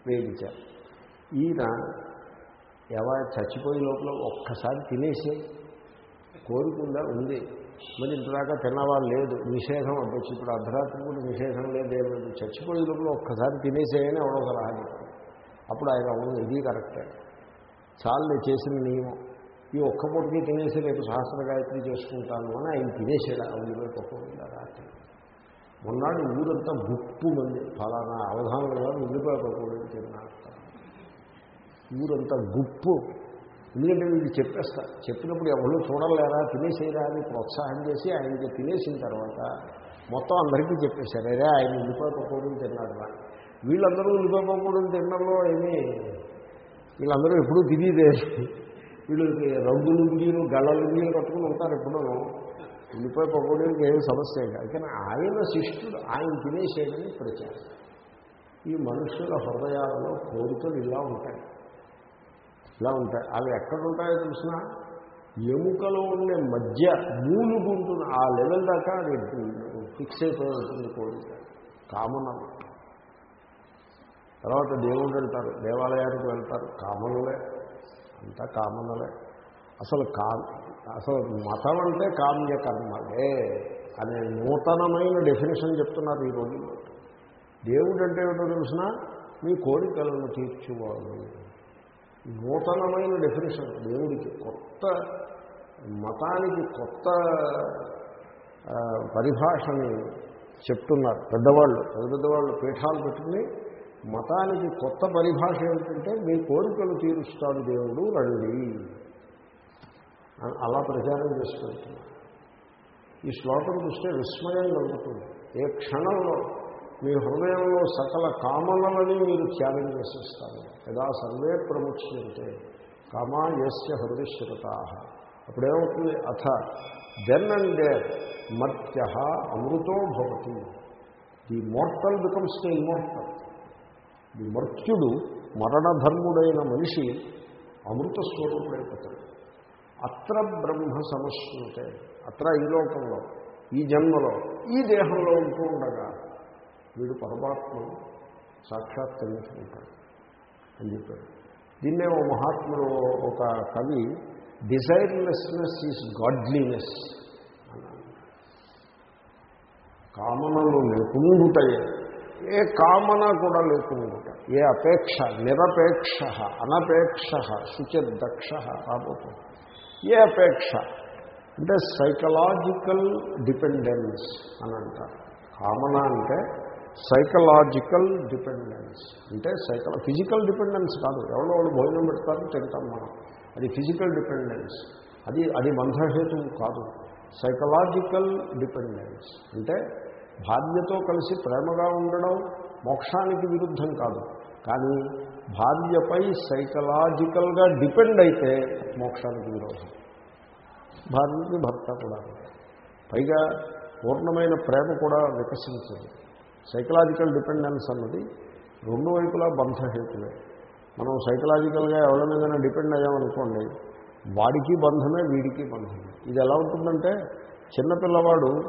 వేయించారు. ఈయన ఎవా చచ్చిపోయే లోపల ఒక్కసారి తినేసే కోరుకుందా ఉంది. మరి ఇంతదాకా తిన్నవా లేదు. నిషేధం అడ్డొచ్చు ఇప్పుడు అర్ధరాత్రి కూడా నిషేధం లేదు చచ్చిపోయే లోపల ఒక్కసారి తినేసేయని ఎవడో ఒక అప్పుడు ఆయన అవును ఇది కరెక్టే. చాలు చేసిన నియమం. ఈ ఒక్క పూటకి తినేసి రేపు సహస్ర గాయత్రి చేసుకుంటాను అని ఆయన తినేసాడు. ఆ ఉల్లిపాయ పక్కకుండా రాత్రి. మొన్నాడు ఊరంతా గుప్పు మంది. ఫలానా అవధానంలో గారు ఉల్లిపాయ ఊరంత గుప్పు. ఎందుకంటే వీళ్ళు చెప్పేస్తారు చెప్పినప్పుడు ఎవరు చూడలేరా తినేసేరా అని ప్రోత్సాహం చేసి ఆయనకి తినేసిన తర్వాత మొత్తం అందరికీ చెప్పేశారు అరే ఆయన ఉల్లిపాయ పకోడీలు తిన్నాడు రా. వీళ్ళందరూ ఉల్లిపాయ పకోడీలు తినడంలో ఏమీ వీళ్ళందరూ ఎప్పుడూ తినేదే వీళ్ళు రంగులు లుంగీలు గళ్ళలు లుంగీలు కట్టుకుని ఉంటారు ఎప్పుడూ. ఉల్లిపాయ పకోడీలకి ఏమి సమస్య కాదు. కానీ ఆయన శిష్యుడు ఆయన తినేసేయడని ప్రచారం. ఈ మనుషుల హృదయాలలో కోరికలు ఇలా ఉంటాయి. ఇలా ఉంటాయి. అవి ఎక్కడ ఉంటాయో తెలిసిన? ఎముకలో ఉండే మధ్య మూలుగుంటుంది ఆ లెవెల్ దాకా అది ఫిక్స్ అయిపోయి ఉంటుంది కోరిక కామనలు తర్వాత దేవుడు వెళ్తారు దేవాలయానికి వెళ్తారు. కామనులే. అంతా కామనలే. అసలు కా అసలు మతం అంటే కామ్య కర్మలే అనే నూతనమైన డెఫినేషన్ చెప్తున్నారు ఈ రోజుల్లో దేవుడు అంటే ఏమిటో తెలిసిన? మీ కోరికలను తీర్చువాడు. నూతనమైన డెఫినేషన్ దేవుడికి కొత్త మతానికి కొత్త పరిభాషని చెప్తున్నారు పెద్దవాళ్ళు. పెద్ద పెద్దవాళ్ళు పీఠాలు పెట్టుకుని మతానికి కొత్త పరిభాష ఏమిటంటే మీ కోరికలు తీరుస్తాడు దేవుడు రండి. అని అలా ప్రచారం చేసుకుంటున్నారు ఈ శ్లోకం చూస్తే విస్మయం కలుగుతుంది. ఏ క్షణంలో మీ హృదయంలో సకల కామనలని మీరు త్యాగం చేసేస్తారు. యదా సర్వే ప్రముచ్యంతే. కామా యస్య హృదయశ్రుతా. అప్పుడేమవుతుంది? అథ దెన్ అండ్ దేర్ మర్త్య అమృతో భవతి. The mortal becomes the immortal. The మర్త్యుడు మరణధర్ముడైన మనిషి అమృత స్వరూపుడైపోతాడు అత్ర బ్రహ్మ సమశ్నుతే అత్ర ఈ లోకంలో ఈ జన్మలో ఈ దేహంలో ఉంటూ ఉండగా వీడు పరమాత్మను సాక్షాత్కరించుకుంటాడు అని చెప్పాడు. దీన్నే ఓ మహాత్ముడు ఒక కవి డిజైర్లెస్నెస్ ఈజ్ గాడ్లీనెస్ కామనలు లేకుండుటాయి. ఏ కామన కూడా లేకుండా ఏ అపేక్ష నిరపేక్ష అనపేక్ష శుచిర్దక్ష రాబోతుంది. ఏ అపేక్ష? అంటే సైకలాజికల్ డిపెండెన్స్ అని అంటారు. కామన అంటే సైకలాజికల్ డిపెండెన్స్ అంటే సైకల ఫిజికల్ డిపెండెన్స్ కాదు. ఎవరో వాళ్ళు భోజనం పెడతారు తింటాం మనం. అది ఫిజికల్ డిపెండెన్స్ అది అది బంధహేతువు కాదు. సైకలాజికల్ డిపెండెన్స్ అంటే భార్యతో కలిసి ప్రేమగా ఉండడం మోక్షానికి విరుద్ధం కాదు. కానీ భార్యపై సైకలాజికల్గా డిపెండ్ అయితే మోక్షానికి విరోధం. భార్యకి భర్త కూడా పైగా పూర్ణమైన ప్రేమ కూడా వికసించదు. సైకలాజికల్ డిపెండెన్స్ అన్నది రెండు వైపులా బంధహేతులే. మనం సైకలాజికల్గా ఎవరి మీదైనా డిపెండ్ అయ్యామనుకోండి వాడికి బంధమే వీడికి బంధమే. ఇది ఎలా ఉంటుందంటే చిన్నపిల్లవాడు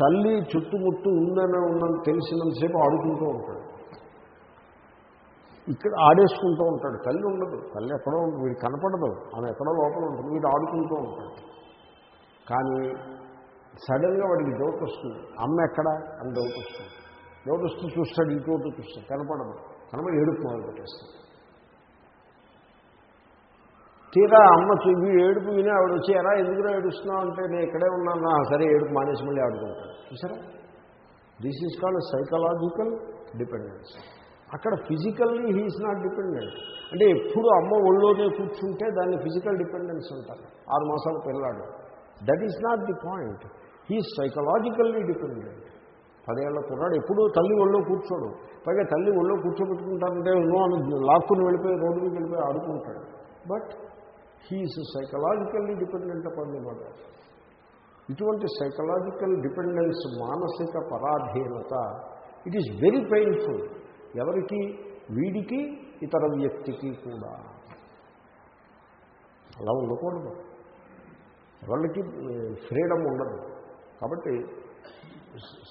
తల్లి చుట్టుముట్టు ఉందని ఉందని తెలిసినంతసేపు ఆడుకుంటూ ఉంటాడు. ఇక్కడ ఆడేసుకుంటూ ఉంటాడు. తల్లి ఉండదు. తల్లి ఎక్కడో వీడు కనపడదు. ఆమె ఎక్కడో లోపల ఉంటుంది. వీడు ఆడుకుంటూ ఉంటాడు. కానీ సడన్గా వాడికి డౌట్ వస్తుంది. అమ్మ ఎక్కడా? అని డౌట్ వస్తుంది. డౌట్ చూస్తాడు ఇటు చూస్తాడు. కనపడదు. కనపడి ఏడుపు మొదలు పెట్టేస్తాడు. తీరా అమ్మ చూపి ఏడుపు విని ఆవిడ వచ్చి ఎలా ఎందుకు ఏడుస్తున్నావు? అంటే నేను ఇక్కడే ఉన్నాను. సరే ఏడుపు మానేసి మళ్ళీ ఆడుకుంటాను చూసారా? This is called psychological dependence అక్కడ physically he is not dependent అంటే ఎప్పుడు అమ్మ ఒళ్ళోనే కూర్చుంటే దాన్ని ఫిజికల్ డిపెండెన్స్ అంటారు. ఆరు మాసాలు పిల్లాడు that is not the point he psychologically dependent పదేళ్ళ కుర్రాడు ఎప్పుడూ తల్లి ఒళ్ళో కూర్చోడు. పైగా తల్లి ఒళ్ళో కూర్చోబెట్టుకుంటానంటే నో అని లాక్కుని వెళ్ళిపోయి రోడ్డు మీద వెళ్ళిపోయి ఆడుకుంటాడు. But he is psychologically dependent upon the mother ఇటువంటి సైకలాజికల్ డిపెండెన్స్ మానసిక పరాధీనత ఇట్ ఈస్ వెరీ పెయిన్ఫుల్. ఎవరికి? వీడికి ఇతర వ్యక్తికి కూడా. అలా ఉండకూడదు. వాళ్ళకి ఫ్రీడమ్ ఉండదు. కాబట్టి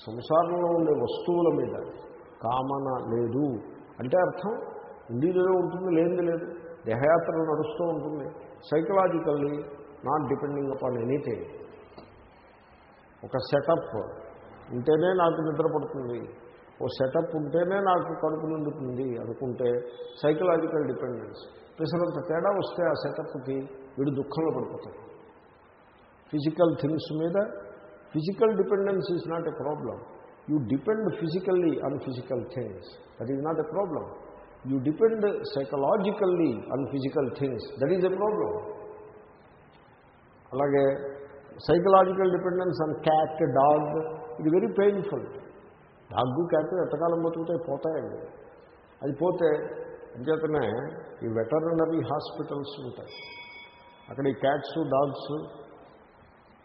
సంసారంలో ఉండే వస్తువుల మీద కామన లేదు అంటే అర్థం ఉండేదో ఉంటుంది లేనిది లేదు. దేహయాత్ర నడుస్తూ ఉంటుంది. Psychologically not depending upon anything ఒక సెటప్ ఉంటేనే నాకు నిద్ర పడుతుంది. ఓ సెటప్ ఉంటేనే నాకు కడుపు నిండుతుంది అనుకుంటే సైకలాజికల్ డిపెండెన్స్ పిసరంత తేడా వస్తే ఆ సెటప్కి వీడు దుఃఖంలో పడిపోతాడు. ఫిజికల్ థింగ్స్ మీద physical dependence is not a problem you depend physically on physical things. That is not a problem you depend psychologically on physical things. That is a problem అలాగే psychological dependence on cat dog ఇది very painful dog cat ఎంతకాలం బతుకుతాయి? పోతాయండి. అది పోతే అంచేతనే ఈ veterinary hospitals ఉంటాయి. అక్కడ ఈ క్యాట్స్ డాగ్స్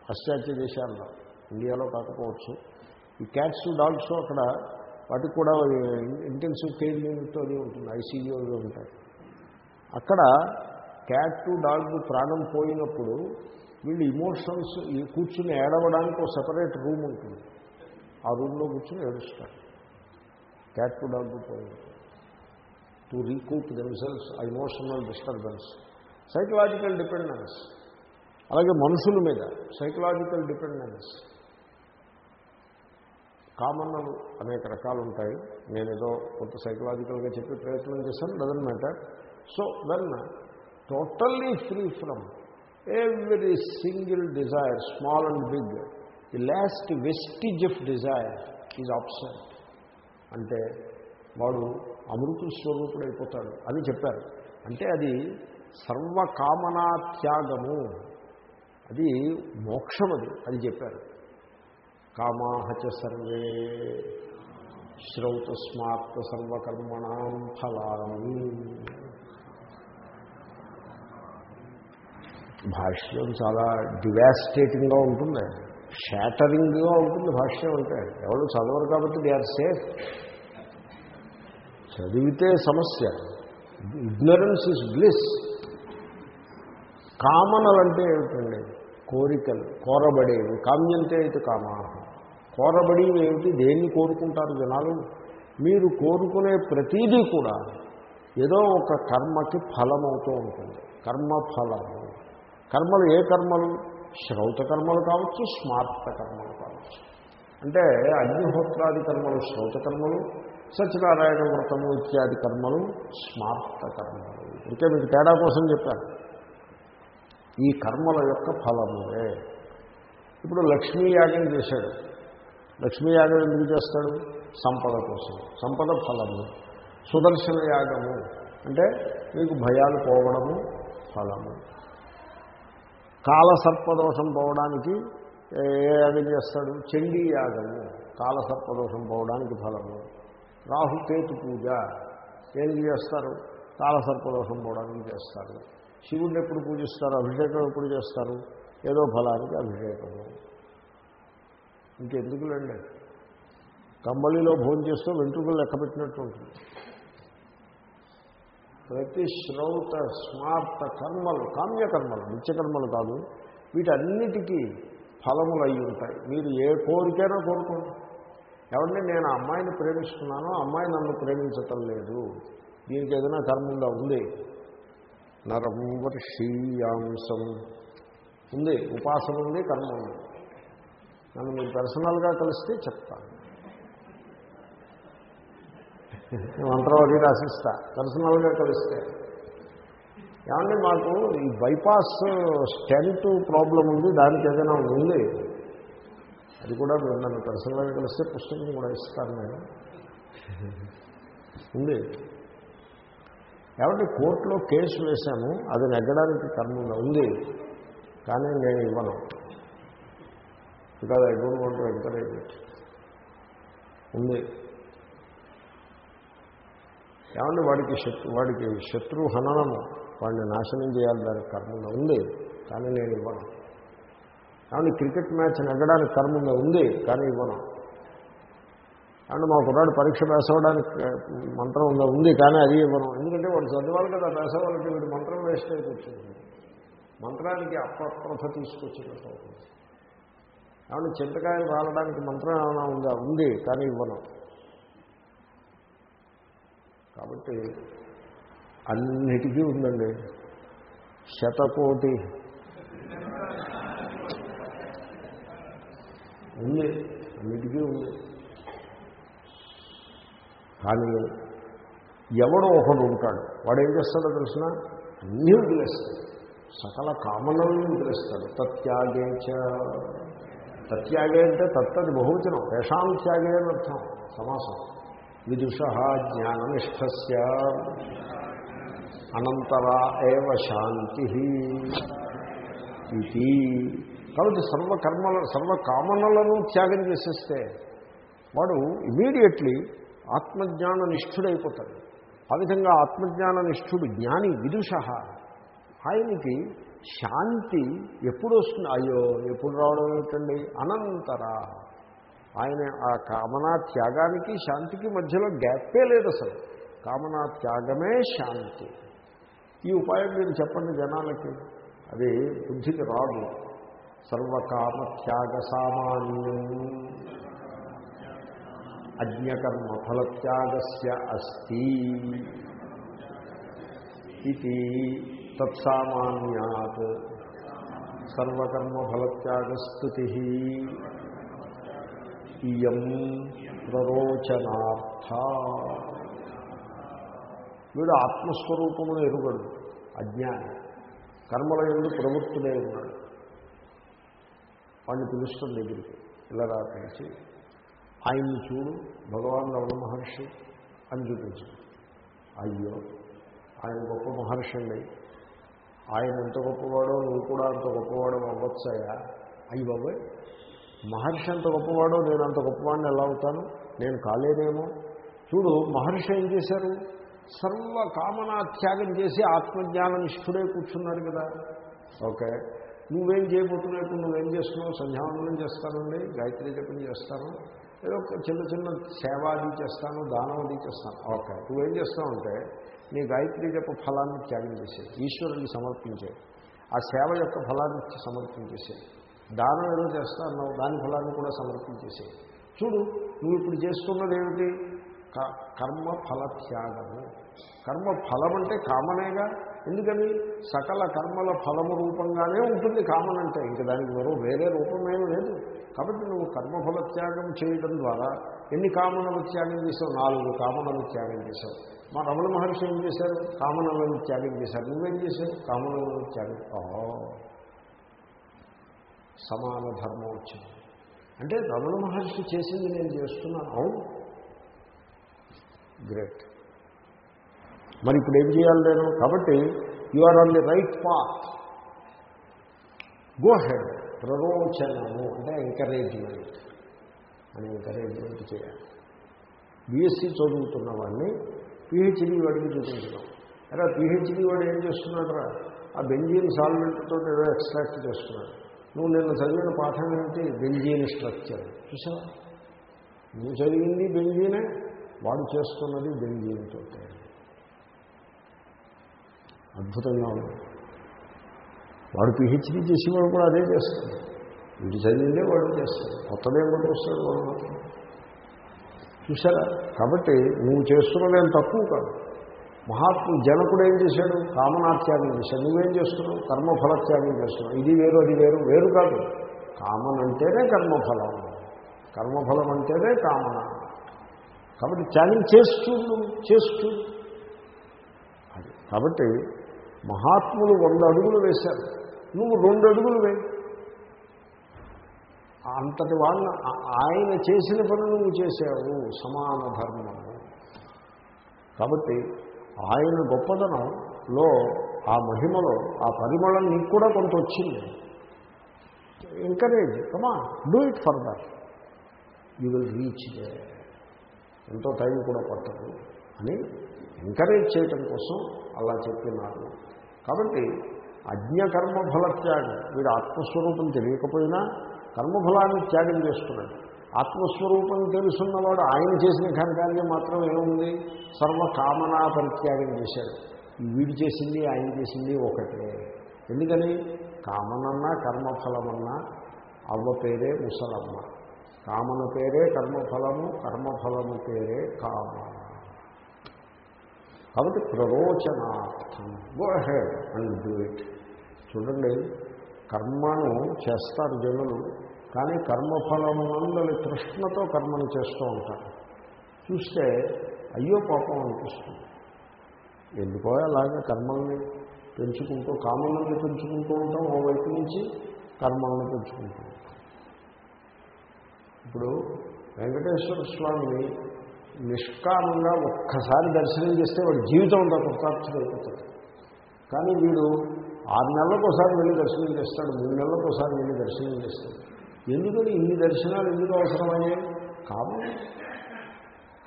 పాశ్చాత్య దేశాల్లో ఇండియాలో కాకపోవచ్చు. ఈ క్యాట్స్ డాగ్స్ అక్కడ వాటికి కూడా ఇంటెన్సివ్ కేర్ యూనిట్ అది ఉంటుంది ఐసీయూ ఉంటాయి. అక్కడ క్యాట్ డాగ్ ప్రాణం పోయినప్పుడు వీళ్ళు ఇమోషన్స్ కూర్చుని ఏడవడానికి ఒక సపరేట్ రూమ్ ఉంటుంది. ఆ రూమ్లో కూర్చుని ఏడుస్తారు. క్యాట్ టు డాగ్ పోయినప్పుడు టు రీకూప్ దెమ్సెల్స్ ఆ ఇమోషనల్ డిస్టర్బెన్స్ సైకలాజికల్ డిపెండెన్స్ అలాగే మనుషుల మీద సైకలాజికల్ డిపెండెన్స్ కామన్నలు అనేక రకాలు ఉంటాయి నేను ఏదో కొంత సైకలాజికల్గా చెప్పి ప్రయత్నం చేశాను. Doesn't matter so when totally free from every single desire small and big the last vestige of desire is option అంటే వాడు అమృత స్వరూపుడైపోతాడు. అని చెప్పారు. అంటే అది సర్వకామనా త్యాగము. అది మోక్షం అది అది చెప్పారు. కామాహచ సర్వే. శ్రౌతస్మాత్ సర్వకర్మణ ఫలాన్ని భాష్యం చాలా డివాస్టేటింగ్గా ఉంటుంది. షాటరింగ్గా ఉంటుంది భాష్యం అంటే. ఎవరు చదవరు కాబట్టి దే ఆర్ సేఫ్. చదివితే సమస్య. Ignorance is bliss. కామనలంటే ఏమిటండి? కోరికలు కోరబడేవి. కామ్యంతే ఇది కామా కోరబడి ఏమిటి? దేన్ని కోరుకుంటారు జనాలు? మీరు కోరుకునే ప్రతీదీ కూడా ఏదో ఒక కర్మకి ఫలమవుతూ ఉంటుంది. కర్మ ఫలము కర్మలు ఏ కర్మలు? శ్రౌత కర్మలు కావచ్చు స్మార్త కర్మలు కావచ్చు. అంటే అగ్నిహోత్రాది కర్మలు శ్రౌత కర్మలు సత్యనారాయణ వ్రతము ఇత్యాది కర్మలు స్మార్త కర్మలు. ఇంకే మీకు తేడా కోసం చెప్పాను. ఈ కర్మల యొక్క ఫలములే. ఇప్పుడు లక్ష్మీ యాగం చేశాడు. లక్ష్మీ యాగం ఎందుకు చేస్తాడు? సంపద కోసం. సంపద ఫలము. సుదర్శన యాగము. అంటే మీకు భయాలు పోవడము ఫలము. కాలసర్పదోషం పోవడానికి ఏ యాగం చేస్తాడు? చండీ యాగము. కాలసర్పదోషం పోవడానికి ఫలము. రాహుకేతు పూజ. ఏది చేస్తారు? కాలసర్పదోషం పోవడానికి చేస్తారు. శివుడిని ఎప్పుడు పూజిస్తారు? అభిషేకం ఎప్పుడు చేస్తారు? ఏదో ఫలానికి అభిషేకము. ఇంకెందుకులేండి? కంబళిలో భోజనం చేస్తూ వెంట్రుకలు లెక్క పెట్టినట్టు ఉంటుంది. ప్రతి శ్రౌత స్మార్త కర్మలు కామ్యకర్మలు నిత్యకర్మలు కాదు వీటన్నిటికీ ఫలములు అయి ఉంటాయి. మీరు ఏ కోరికైనా కోరుకోండి. ఎవరిని నేను అమ్మాయిని ప్రేమిస్తున్నానో అమ్మాయి నన్ను ప్రేమించటం లేదు. దీనికి ఏదైనా కర్మ ఉందా? ఉంది. నరం వర్షీయాంశం. ఉంది. ఉపాసన ఉంది కర్మ ఉంది. నన్ను మీరు పర్సనల్గా కలిస్తే చెప్తాను మంత్రం అది రాసిస్తా. పర్సనల్గా కలిస్తే. ఏమంటే మాకు ఈ బైపాస్ స్టెంట్ ప్రాబ్లం ఉంది దానికి ఏదైనా ఉంది? అది కూడా మీరు నన్ను పర్సనల్గా కలిస్తే పుస్తకం కూడా ఇస్తాను నేను. ఉంది. ఏమంటే కోర్టులో కేసు వేశాను అది నెగ్గడానికి కర్మ ఉంది. కానీ నేను ఇవ్వను. Because I don't want encourage it ఉంది. ఏమంటే వాడికి శత్రు వాడికి శత్రు హననము వాడిని నాశనం చేయాలి దానికి కర్మ ఉంది? కానీ నేను ఇవ్వను. ఏమంటే క్రికెట్ మ్యాచ్ నెగ్గడానికి కర్మ ఉంది? కానీ ఇవ్వను. అండ్ మా కుర్రాడు పరీక్ష వేసవడానికి మంత్రం ఉందా? ఉంది కానీ అది ఇవ్వను. ఎందుకంటే వాడు చదివాలి కదా వేసవాళ్ళకి వీడు మంత్రం వేస్ట్ అయిపోతుంది. మంత్రానికి అప్రప్రభ తీసుకొచ్చినట్టు అవుతుంది కాబట్టి చింతకాయలు రాలడానికి మంత్రం ఏమైనా ఉందా? ఉంది కానీ ఇవ్వను. కాబట్టి అన్నిటికీ ఉందండి. శతకోటి. ఉంది అన్నిటికీ ఉంది. కానీ ఎవడో ఒకడు ఉంటాడు. వాడు ఏం చేస్తాడో తెలిసిన? అన్నీ వదిలేస్తాడు. సకల కామనల్ని వదిలేస్తాడు. తత్యాగే తత్యాగే అంటే తత్తది బహువచనం. తేషాం త్యాగే అని అర్థం. సమాసం. విదుష జ్ఞాననిష్టస్య అనంతరా ఏవ శాంతి ఇది కాబట్టి సర్వకర్మల సర్వకామనలను త్యాగం చేసేస్తే వాడు ఇమీడియట్లీ ఆత్మజ్ఞాన నిష్ఠుడైపోతాడు ఆ విధంగా ఆత్మజ్ఞాన నిష్ఠుడు జ్ఞాని విదుష ఆయనకి శాంతి ఎప్పుడు వస్తుంది అయ్యో ఎప్పుడు రావడం ఏమిటండి అనంతరా. ఆయన ఆ కామనా త్యాగానికి శాంతికి మధ్యలో గ్యాపే లేదు అసలు. కామనా త్యాగమే శాంతి. ఈ ఉపాయం మీరు చెప్పండి జనాలకి. అది బుద్ధికి రాదు. సర్వకామ త్యాగ సామాన్యం. అజ్ఞకర్మ ఫలత్యాగస్య అస్తి. ఇది తత్సామాన్యాత్. సర్వకర్మఫలత్యాగస్థుతి. ఇయం ప్రరోచనార్థ. వీడు ఆత్మస్వరూపమును ఎరుగడు అజ్ఞాని. కర్మల ఎందు ప్రవృత్తులే ఉన్నాడు. వాడిని పిలుస్తుంది దగ్గరికి ఇలా రా పిలిచి ఆయన్ని చూడు భగవాన్ రమణ మహర్షి? అని చూపించాడు. అయ్యో ఆయన గొప్ప మహర్షి అండి. ఆయన ఎంత గొప్పవాడో నువ్వు కూడా అంత గొప్పవాడో అవ్వచ్చాయా అయ్యి బాబాయ్ మహర్షి అంత గొప్పవాడో నేను అంత గొప్పవాడిని ఎలా అవుతాను? నేను కాలేనేమో. చూడు మహర్షి ఏం చేశారు? సర్వ కామనా త్యాగం చేసి ఆత్మజ్ఞాన నిష్ఠుడే కూర్చున్నాడు కదా. ఓకే. నువ్వేం చేయబోతున్నావు? నువ్వేం చేస్తున్నావు? సంధ్యావందనం చేస్తానండి గాయత్రి జపం చేస్తాను. ఏదో చిన్న చిన్న సేవ అది చేస్తాను దానం అది చేస్తాను. ఓకే నువ్వేం చేస్తావంటే నీ గాయత్రి యొక్క ఫలాన్ని త్యాగం చేసే ఈశ్వరుని సమర్పించే ఆ సేవ యొక్క ఫలాన్ని సమర్పించేసే దానం ఏదో చేస్తా అన్నావు దాని ఫలాన్ని కూడా సమర్పించేసే చూడు నువ్వు ఇప్పుడు చేస్తున్నది ఏమిటి? క- కర్మ ఫల త్యాగము. కర్మ ఫలం అంటే కామనేగా? ఎందుకని? సకల కర్మల ఫలము రూపంగానే ఉంటుంది కామన్ అంటే ఇంక దానికి మరో వేరే రూపమేమీ లేదు. కాబట్టి నువ్వు కర్మఫల త్యాగం చేయడం ద్వారా ఎన్ని కామనలు త్యాగం చేసావు నాలుగు కామనలు త్యాగం చేశావు. మా రమణ మహర్షి ఏం చేశారు? కామనలను త్యాగం చేశారు. నువ్వేం చేశావు? కామనలను త్యాగం సమాన ధర్మం వచ్చింది. అంటే రమణ మహర్షి చేసింది నేను చేస్తున్నాను. అవును. గ్రేట్ మరి ఇప్పుడు ఏం చేయాలి నేను? కాబట్టి you are on the right path go ahead ప్రరోచనము అంటే ఎంకరేజ్మెంట్ అని ఎంకరేజ్మెంట్ చేయాలి. బీఎస్సీ చదువుతున్న వాడిని పిహెచ్డీ వాడికి చూపించడం. అరే పిహెచ్డీ వాడు ఏం చేస్తున్నాడు రా ఆ బెంజీన్ సాల్వెంట్తో ఏదో ఎక్స్ట్రాక్ట్ చేస్తున్నాడు. నువ్వు నిన్న చదివిన పాఠం ఏంటి? బెంజీన్ స్ట్రక్చర్ చూసావా? నువ్వు చదివింది బెంజీనే వాడు చేస్తున్నది బెంజీన్తో అద్భుతంగా ఉంది. వాడు పిహెచ్డీ చేసేవాడు కూడా అదే చేస్తాడు. వీడు చదివిందే వాడు చేస్తాడు. కొత్తదేం కూడా వస్తాడు వాడు చూసారా కాబట్టి నువ్వు చేస్తున్నదేం తక్కువ కాదు. మహాత్ముడు జనకుడు ఏం చేశాడు? కామనాత్యాగం చేశాడు. నువ్వేం చేస్తున్నావు? కర్మఫలత్యాగం చేస్తున్నావు. ఇది వేరు అది వేరు. వేరు కాదు. కామన్ అంటేనే కర్మఫలం. కర్మఫలం అంటేనే కామన. కాబట్టి త్యాగం చేస్తూ చేస్తూ. అది. కాబట్టి మహాత్ములు వంద అడుగులు వేశారు. నువ్వు రెండు అడుగులు వేయి. అంతటి వాళ్ళ ఆయన చేసిన పని నువ్వు చేశావు సమాన ధర్మము. కాబట్టి ఆయన గొప్పదనంలో ఆ మహిమలో ఆ పరిమళం నీకు కూడా కొంత వచ్చింది. Encourage come on do it further you will reach there ఎంతో టైం కూడా పట్టదు. అని ఎంకరేజ్ చేయటం కోసం అలా చెప్పినారు. కాబట్టి అజ్ఞకర్మ త్యాగం వీడు ఆత్మస్వరూపం తెలియకపోయినా కర్మఫలాన్ని త్యాగం చేస్తున్నాడు. ఆత్మస్వరూపం తెలుసున్నవాడు ఆయన చేసిన ఘనకార్యం మాత్రం ఏముంది? సర్వకామనా పరిత్యాగం చేశాడు వీడు చేసింది ఆయన చేసింది ఒకటే. ఎందుకని? కామనన్నా కర్మఫలమన్నా అవ్వ పేరే ముసలమ్మ. కామన పేరే కర్మఫలము కర్మఫలము పేరే కామన కాబట్టి ప్రరోచనార్థం go ahead and do it చూడండి కర్మను చేస్తారు జనులు కానీ కర్మఫలమునందరి తృష్ణతో కర్మను చేస్తూ ఉంటారు. చూస్తే అయ్యో పాపం అనిపిస్తుంది. ఎందుకో అలాగే కర్మల్ని పెంచుకుంటూ కామల్ని పెంచుకుంటూ ఉంటాం ఓ వైపు నుంచి కర్మల్ని పెంచుకుంటూ ఉంటాం. ఇప్పుడు వెంకటేశ్వర స్వామిని నిష్కామంగా ఒక్కసారి దర్శనం చేస్తే వాడి జీవితం అంతా కృతార్థుడైపోతాడు కానీ వీడు ఆరు నెలలకు ఒకసారి వెళ్ళి దర్శనం చేస్తాడు మూడు నెలలకు ఒకసారి వెళ్ళి దర్శనం చేస్తాడు. ఎందుకని ఇన్ని దర్శనాలు ఎందుకు అవసరమయ్యాయి? కామన్.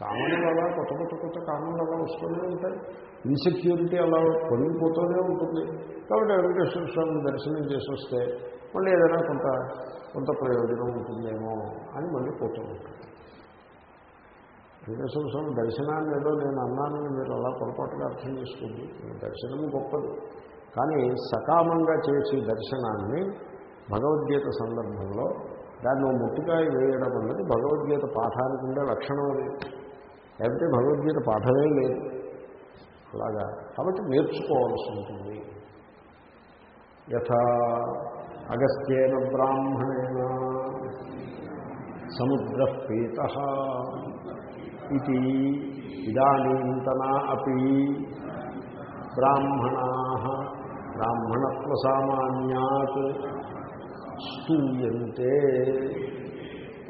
కామన్ అలా కొత్త కొత్త కొత్త కామన్లు అలా వస్తూనే ఉంటాయి. ఇన్సెక్యూరిటీ అలా పొంగిపోతూనే ఉంటుంది. కాబట్టి వెంకటేశ్వర స్వామిని దర్శనం చేసి వస్తే మళ్ళీ ఏదైనా కొంత కొంత ప్రయోజనం ఉంటుందేమో అని మళ్ళీ పోతూ ఉంటుంది వెంకటేశ్వర స్వామి దర్శనాన్ని ఏదో నేను అన్నానని మీరు అలా పొరపాటుగా అర్థం చేసుకోండి. దర్శనము గొప్పది. కానీ సకామంగా చేసే దర్శనాన్ని భగవద్గీత సందర్భంలో దాన్ని ముట్టికాయ వేయడం అన్నది భగవద్గీత పాఠానికి ఉండే లక్షణం అది. లేకపోతే భగవద్గీత పాఠమే లేదు. అలాగా. కాబట్టి నేర్చుకోవాల్సి ఉంటుంది. యథా అగస్త్యేన బ్రాహ్మణేన సముద్ర పీత ఇది ఇదానీంతనా అపి బ్రాహ్మణా బ్రాహ్మణత్వ సామాన్యాత్ స్తూయంతే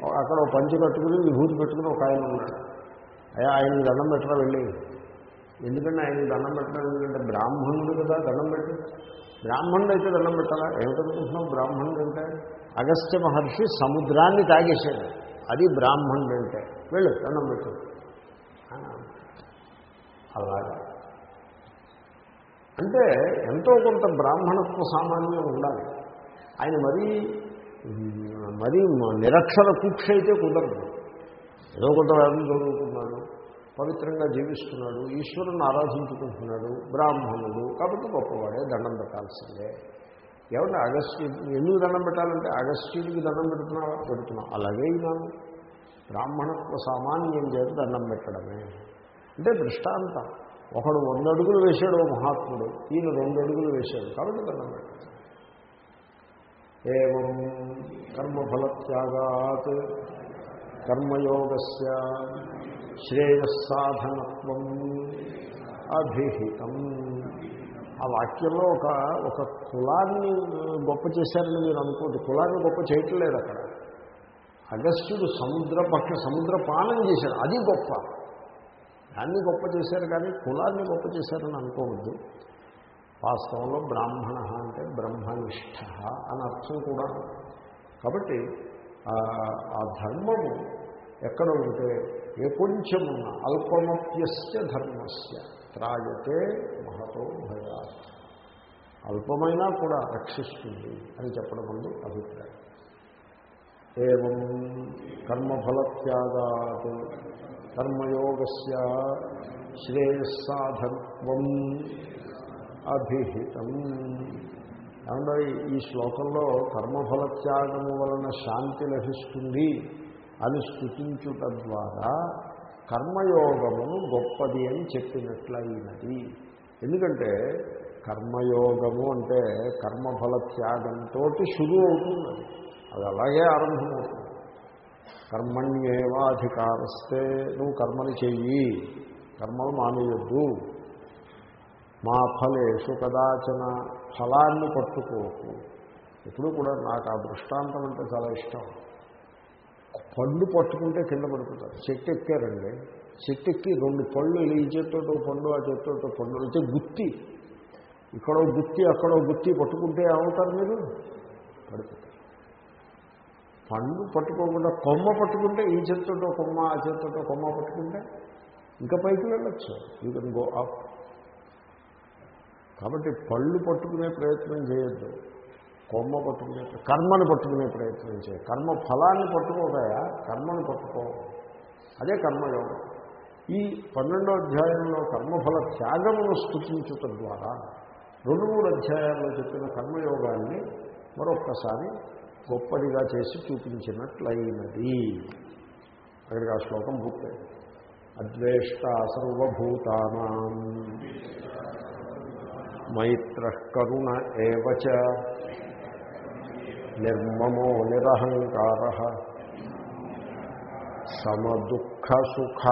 అక్కడ ఒక పంచి కట్టుకుని విభూతి పెట్టుకుని ఒక ఆయన ఉన్నాడు. అయ్యా ఆయన దండం పెట్టడం వెళ్ళి? ఎందుకంటే ఆయన దండం పెట్టడం ఎందుకంటే బ్రాహ్మణుడు కదా దండం పెట్టి. బ్రాహ్మణుడు అయితే దండం పెట్టాలా? ఏమిటనుకుంటున్నాం బ్రాహ్మణుడు అంటే అగస్త్య మహర్షి సముద్రాన్ని తాగేశాడు. అది బ్రాహ్మణుడు అంటే. వెళ్ళు దండం పెట్టు. అలాగా. అంటే ఎంతో కొంత బ్రాహ్మణత్వ సామాన్యం ఉండాలి. ఆయన మరీ మరీ నిరక్షర కుక్ష అయితే కుదరదు. ఏదో కొంత వేదం చదువుకున్నాడు పవిత్రంగా జీవిస్తున్నాడు ఈశ్వరుని ఆరాధించుకుంటున్నాడు బ్రాహ్మణుడు కాబట్టి గొప్పవాడే దండం పెట్టాల్సిందే. ఏమంటే అగస్త్యుడు ఎందుకు దండం పెట్టాలంటే అగస్త్యుడికి దండం పెడుతున్నావా? పెడుతున్నావు అలాగే ఇన్నాను బ్రాహ్మణత్వ సామాన్యం చేత దండం పెట్టడమే. అంటే దృష్టాంతం. ఒకడు వంద అడుగులు వేశాడు ఓ మహాత్ముడు ఈయన రెండు అడుగులు వేశాడు. కాబట్టి దండం పెట్టాడు ఏం కర్మఫలత్యాగాత్ కర్మయోగస్య శ్రేయస్సాధనత్వం అభిహితం. ఆ వాక్యంలో ఒక ఒక కులాన్ని గొప్ప చేశారని మీరు అనుకోండి కులాన్ని గొప్ప చేయట్లేదు అక్కడ. అగస్త్యుడు సముద్ర పక్ష సముద్ర పానం చేశాడు అది గొప్ప. దాన్ని గొప్ప చేశారు కానీ కులాన్ని గొప్ప చేశారని అనుకోవద్దు. వాస్తవంలో బ్రాహ్మణ అంటే బ్రహ్మనిష్ట అని అర్థం కూడా. కాబట్టి ఆ ధర్మము ఎక్కడ ఉంటే ఏ కొంచెమున్న అల్పమప్యస్య ధర్మస్య త్రాయతే మహతో భయా అల్పమైనా కూడా రక్షిస్తుంది అని చెప్పడం ముందు అభిప్రాయం. ఏం కర్మఫలత్యాగాత్ కర్మయోగస్య శ్రేయస్సాధత్వం అభిహితం ఏమంటే ఈ శ్లోకంలో కర్మఫల త్యాగము వలన శాంతి లభిస్తుంది అని స్థుతించుట ద్వారా కర్మయోగమును గొప్పది అని చెప్పినట్లయినది. ఎందుకంటే కర్మయోగము అంటే కర్మఫల త్యాగంతో శురు అవుతుంది అది అలాగే ఆరంభమవుతుంది. కర్మణ్యేవాధికారస్తే. నువ్వు కర్మని చెయ్యి. కర్మలు మానేయొద్దు. మా ఫలేషు కదాచన ఫలాన్ని పట్టుకోకు. ఎప్పుడు కూడా నాకు ఆ దృష్టాంతం అంటే చాలా ఇష్టం. పండు పట్టుకుంటే కింద పడుకుంటారు చెట్టు ఎక్కారండి. చెట్టు ఎక్కి రెండు పళ్ళు ఈ చేతితో పండు ఆ చేతితో పండు అయితే గుత్తి. ఇక్కడో గుత్తి అక్కడో గుత్తి పట్టుకుంటే ఏమవుతారు మీరు? పడుతుంటారు పండు పట్టుకోకుండా కొమ్మ పట్టుకుంటే ఈ చేతితో కొమ్మ ఆ చేతితో కొమ్మ పట్టుకుంటే ఇంకా పైకి వెళ్ళొచ్చు. యూ కెన్ గో అప్ కాబట్టి పళ్ళు పట్టుకునే ప్రయత్నం చేయొద్దు. కొమ్మ పట్టుకునే కర్మను పట్టుకునే ప్రయత్నం చేయ కర్మ ఫలాన్ని పట్టుకోగా కర్మను పట్టుకో. అదే కర్మయోగం. ఈ పన్నెండో అధ్యాయంలో కర్మఫల త్యాగమును స్థుతించటం ద్వారా రెండు మూడు అధ్యాయాల్లో చెప్పిన కర్మయోగాన్ని మరొక్కసారి గొప్పదిగా చేసి చూపించినట్లయినది. అక్కడికి ఆ శ్లోకం పూర్తయింది అద్వేష్ట సర్వభూతానాం. మైత్ర కరుణ ఏవచ నిర్మమో నిరహంకార. సమదుఃఖసుఖ